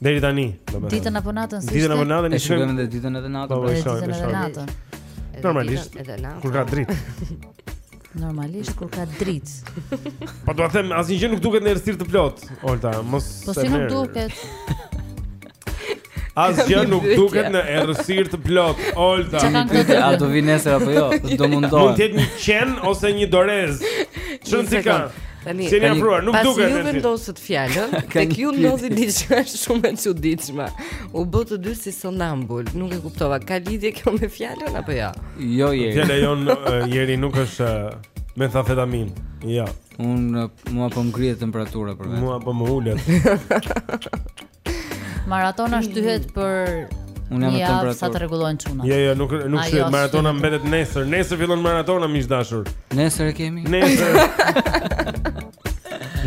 C: Deri tani, domethënë.
B: Ditën apo natën si?
C: Ditën apo natën,
D: ne
C: e
D: shikojmë edhe ditën edhe natën.
C: Po, po shikojmë
B: edhe natën.
C: Normalisht, kur ka dritë.
B: Normalisht kur ka dritë.
C: Po do të them, asnjë gjë nuk duket në errësirë të plotë, Olta, mos se.
B: Po si nuk duket?
C: Asgjë nuk duket në errësirë të plotë, Olta.
D: A do vish nesër apo jo? Do mundohem.
C: Mund të jetë një qen ose një dorezë. Çfarë si ka?
A: Tani,
C: si
D: jam
C: pruar, nuk duket. Pasi ju
A: vendosët fjalën, tek ju ndodhi diçka shumë e çuditshme. U bëtë të dy si sonambul, nuk e kuptova. Ka lidhje kjo me fjalën apo jo?
D: Jo, Jeri.
C: Fjala jonë Jeri nuk është metamfetaminë. Jo.
D: Unë mua po më ngrihet temperatura për vete.
C: Mua po më ulet.
B: Maratona shtyhet për
D: Unë jam në
B: temperaturë. Sa të rregullojnë çunat.
C: Jo, jo, nuk nuk shtyhet.
B: Jo,
C: maratona mbetet nesër. Nesër fillon maratona miq të dashur.
D: Nesër e kemi.
C: Nesër.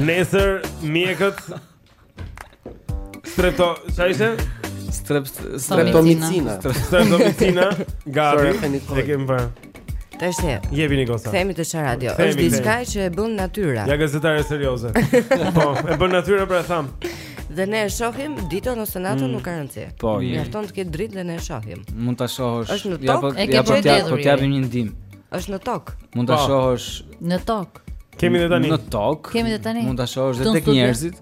C: nesër mjekët Strepto, sa ishte?
E: Streptomicina.
C: Streptomicina. Gati. E kemi parë.
A: Tash ne.
C: Jepi një goca.
A: Themi te çfarë radio. Është diçka që e bën natyra.
C: Ja gazetare serioze. po, e bën natyra pra thamë.
A: Dhe ne e shohim ditën ose natën
C: mm.
A: nuk ka rëndësi.
D: Po,
A: mjafton të ketë dritë dhe ne e shohim.
D: Mund ta shohësh.
A: Është në tokë. Ja,
D: ja, po,
A: ja,
D: po, t'japim një ndihmë.
A: Është në tokë.
D: Mund ta
C: po.
D: shohësh
B: në tokë.
C: Kemi dhe tani.
D: Në tokë.
B: Kemi dhe tani.
D: Mund ta shohësh edhe tek njerëzit.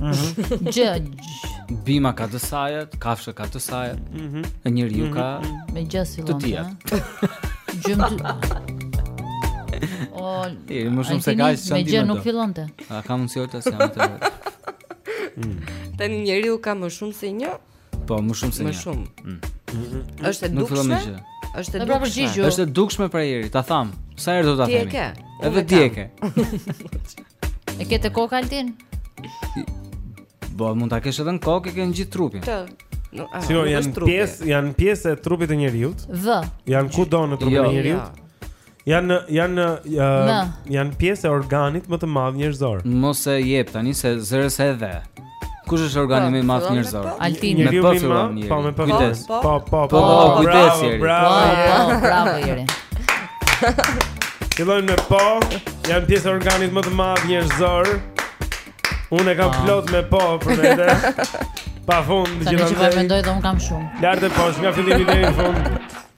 D: Mhm.
B: Gjë.
D: Bima ka të sajat, kafsha ka të sajat.
C: Mhm.
D: Mm Njeriu ka mm -hmm.
B: me gjë
D: si
B: të
D: tjerë.
B: Gjëm të. O,
D: ti më shumë se ka çan
B: Me gjë nuk fillonte.
D: A ka mundësi Olta se jam të. Mm.
A: Tani njeriu ka më shumë se një.
D: Po, më shumë se një.
A: Më shumë.
D: Mm. Mhm.
A: Është e dukshme? Është e dukshme.
D: Është e dukshme pra Jeri, ta thamë. Sa herë do ta themi?
A: Ti e ke.
D: Edhe ti e ke.
B: E ke te koka Altin?
D: Po, mund ta kesh edhe në kokë, e ke në gjithë trupin.
A: Të. No, ah, si
C: janë pjesë, janë pjesë e trupit të njeriut.
B: V.
C: Janë kudo në trupin e jo.
A: njeriut.
C: Janë janë uh, janë pjesë e organit më të madh njerëzor.
D: Mos e jep tani se s'duhet edhe. Kush është organi
A: po,
D: më i madh njerëzor?
B: Altin.
D: Me
C: p
D: fillon.
C: Po me p.
D: Kujdes.
A: Po
C: po po. Po
D: kujdes.
C: Bravo. Bravo.
B: Bravo Jeri.
C: Fillojnë me p. Janë pjesë e organit më të madh njerëzor. Unë kam
B: ah.
C: plot me p për vete. Pa fund gjithashtu.
B: Tani që mendoj dhe unë kam shumë.
C: Lart e poshtë nga fillimi deri në fund.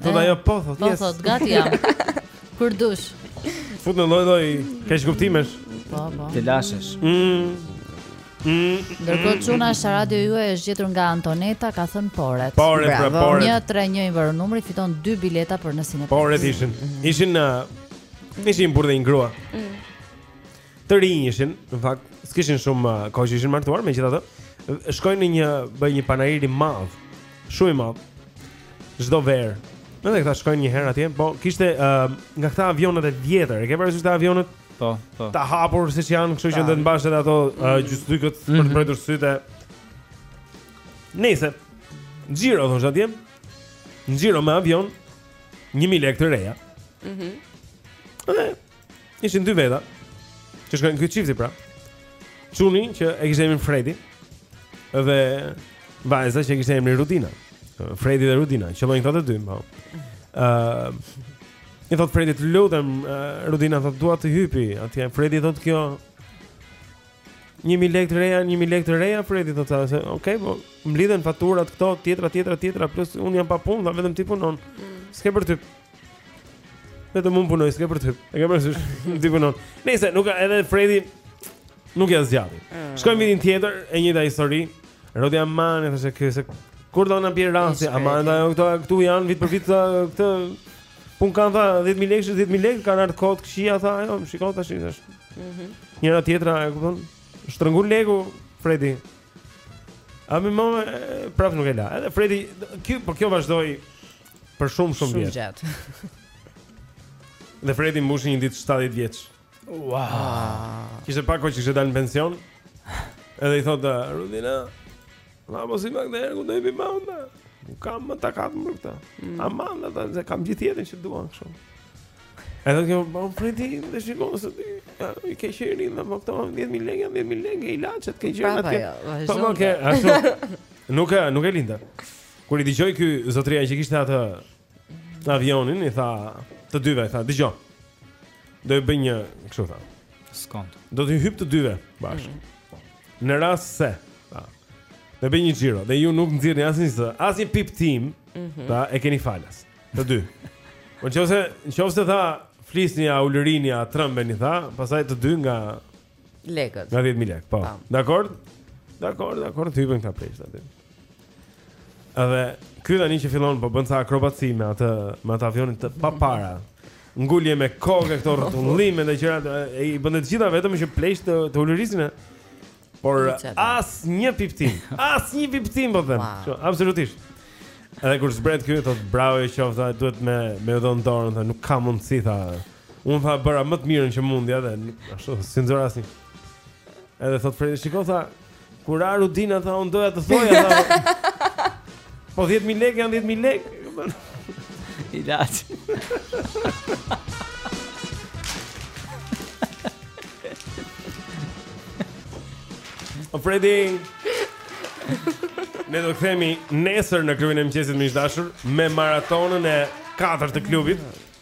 V: Do
B: ta
A: jo
C: po thotë.
B: Po thotë, gati jam. Kur dush.
C: Fut në lloj lloj keqkuptimesh.
B: Po, po.
D: Të lashesh.
C: Mm. Mm.
B: Ndërkohë mm. çuna sa radio juaj është gjetur nga Antoneta ka thënë poret.
C: Poret, pra,
A: bravo.
C: Poret.
B: 131 i varo numri fiton 2 bileta për në sinë.
C: Poret ishin. Ishin në uh, ishin burrë një grua. Mm. të rinj ishin, në fakt, s'kishin shumë uh, kohë që ishin martuar, megjithatë, shkojnë në një bëhej një panair i madh, shumë i madh. Çdo verë. Edhe këta shkojnë një herë atje, po kishte uh, nga këta avionët e vjetër, e ke parasysh këta avionët?
D: Po, po.
C: Të hapur siç janë, kështu që do të mbash edhe ato uh, gjyslykët mm -hmm. për të mhm. mbrojtur sytë. Nejse xhiro thoshte atje, xhiro me avion 1000 lekë të reja.
A: Mhm.
C: Mm Ishin dy veta. Që shkojnë këta çifti pra Çuni që e kishte emrin Fredi Dhe Vajza që e kishte emrin Rudina Fredi dhe Rudina Shkojnë këta të dy uh, po. I thotë Fredi të lutem uh, Rudina thotë dua të hypi Atje Fredi thotë kjo Një mijë lekë të reja, një mijë lekë të reja, Fredi thotë të Okej, po, mblidhen faturat këto, tjetra, tjetra, tjetra Plus, unë jam pa punë, dhe vetëm ti punon mm. S'ke për ty Vetëm unë punoj, s'ke për ty. E ke parasysh, ti punon. Nejse, nuk, edhe Fredi, nuk ia zgjati. Mm. Shkojnë vitin tjetër, e njëjta histori. Fredi aman, i thoshte, se, kur do na bjerë rasti, aman, tha jo këto, këtu janë, vit për vit, këtë punë kanë tha, 10.000 lekë, 10.000 lekë, kanë ardhë kotë, këshia, tha, jo, më shikon, thëshe, thëshe.
A: Mm -hmm.
C: Njëra tjetra, e kupton, shtrëngur leku, Fredi. A mi më, prapë nuk e la. Edhe Fredi, kjo, po kjo vazhdoi, Për shumë shumë vjet.
A: Shumë gjatë.
C: Dhe Fredi mbushi një ditë 70 vjeç.
A: Wow. Ah.
C: Kishte pak kohë që kishte dalë në pension. Edhe i thotë Rudina, "Ma mos i vak derë, ku do i bëj mama?" Nuk kam më takat me këta.
A: Mm.
C: Aman, tha se kam gjithë jetën që dua kështu. Edhe kjo po priti dhe shikon se ti i ke qenë në vakto 10000 lekë, 10000 lekë ilaçet ke gjëra atje. Po më ke ashtu. Nuk e nuk e linda. Kur i dëgjoi ky zotëria që kishte atë avionin i tha të dyve, i tha, "Dëgjoj. Do të bëj një, kështu tha.
D: Skonto.
C: Do të hip të dyve bashkë. Mm -hmm. Në rast se, tha. Do bëj një xhiro dhe ju nuk nxirrni asnjë zë, asnjë pipëtim. Mm
A: -hmm.
C: Tha, e keni falas. Të dy. Po nëse, nëse tha flisni a ulërini a trëmbeni tha, pastaj të dy nga
A: lekët.
C: Nga 10000 lekë, po. Dakor? Dakor, dakor, t'ia bën këta peshë aty. Edhe ky tani që fillon po bën ca akrobaci me atë me atë avionin të papara. Ngulje me kokë këto rrotullime dhe gjëra e i bën të gjitha vetëm që pleqt të ulërisin. Por asnjë pipëtimë, asnjë pipëtimë po them.
A: Wow.
C: Absolutisht. Edhe kur zbret ky thotë bravo ju qoftë, duhet me më dhënë dorën, thotë nuk ka mundësi tha. Unë tha bëra më të mirën që mundja dhe ashtu s'nxorët asnjë. Edhe thotë Fredi shiko tha Kur ra Rudina tha un doja të thoja tha. Po 10000 lekë janë 10000 lekë.
D: Ilaç.
C: O Freddy. Ne do të kthehemi nesër në klubin e mëngjesit miq të dashur me maratonën e katërt të klubit.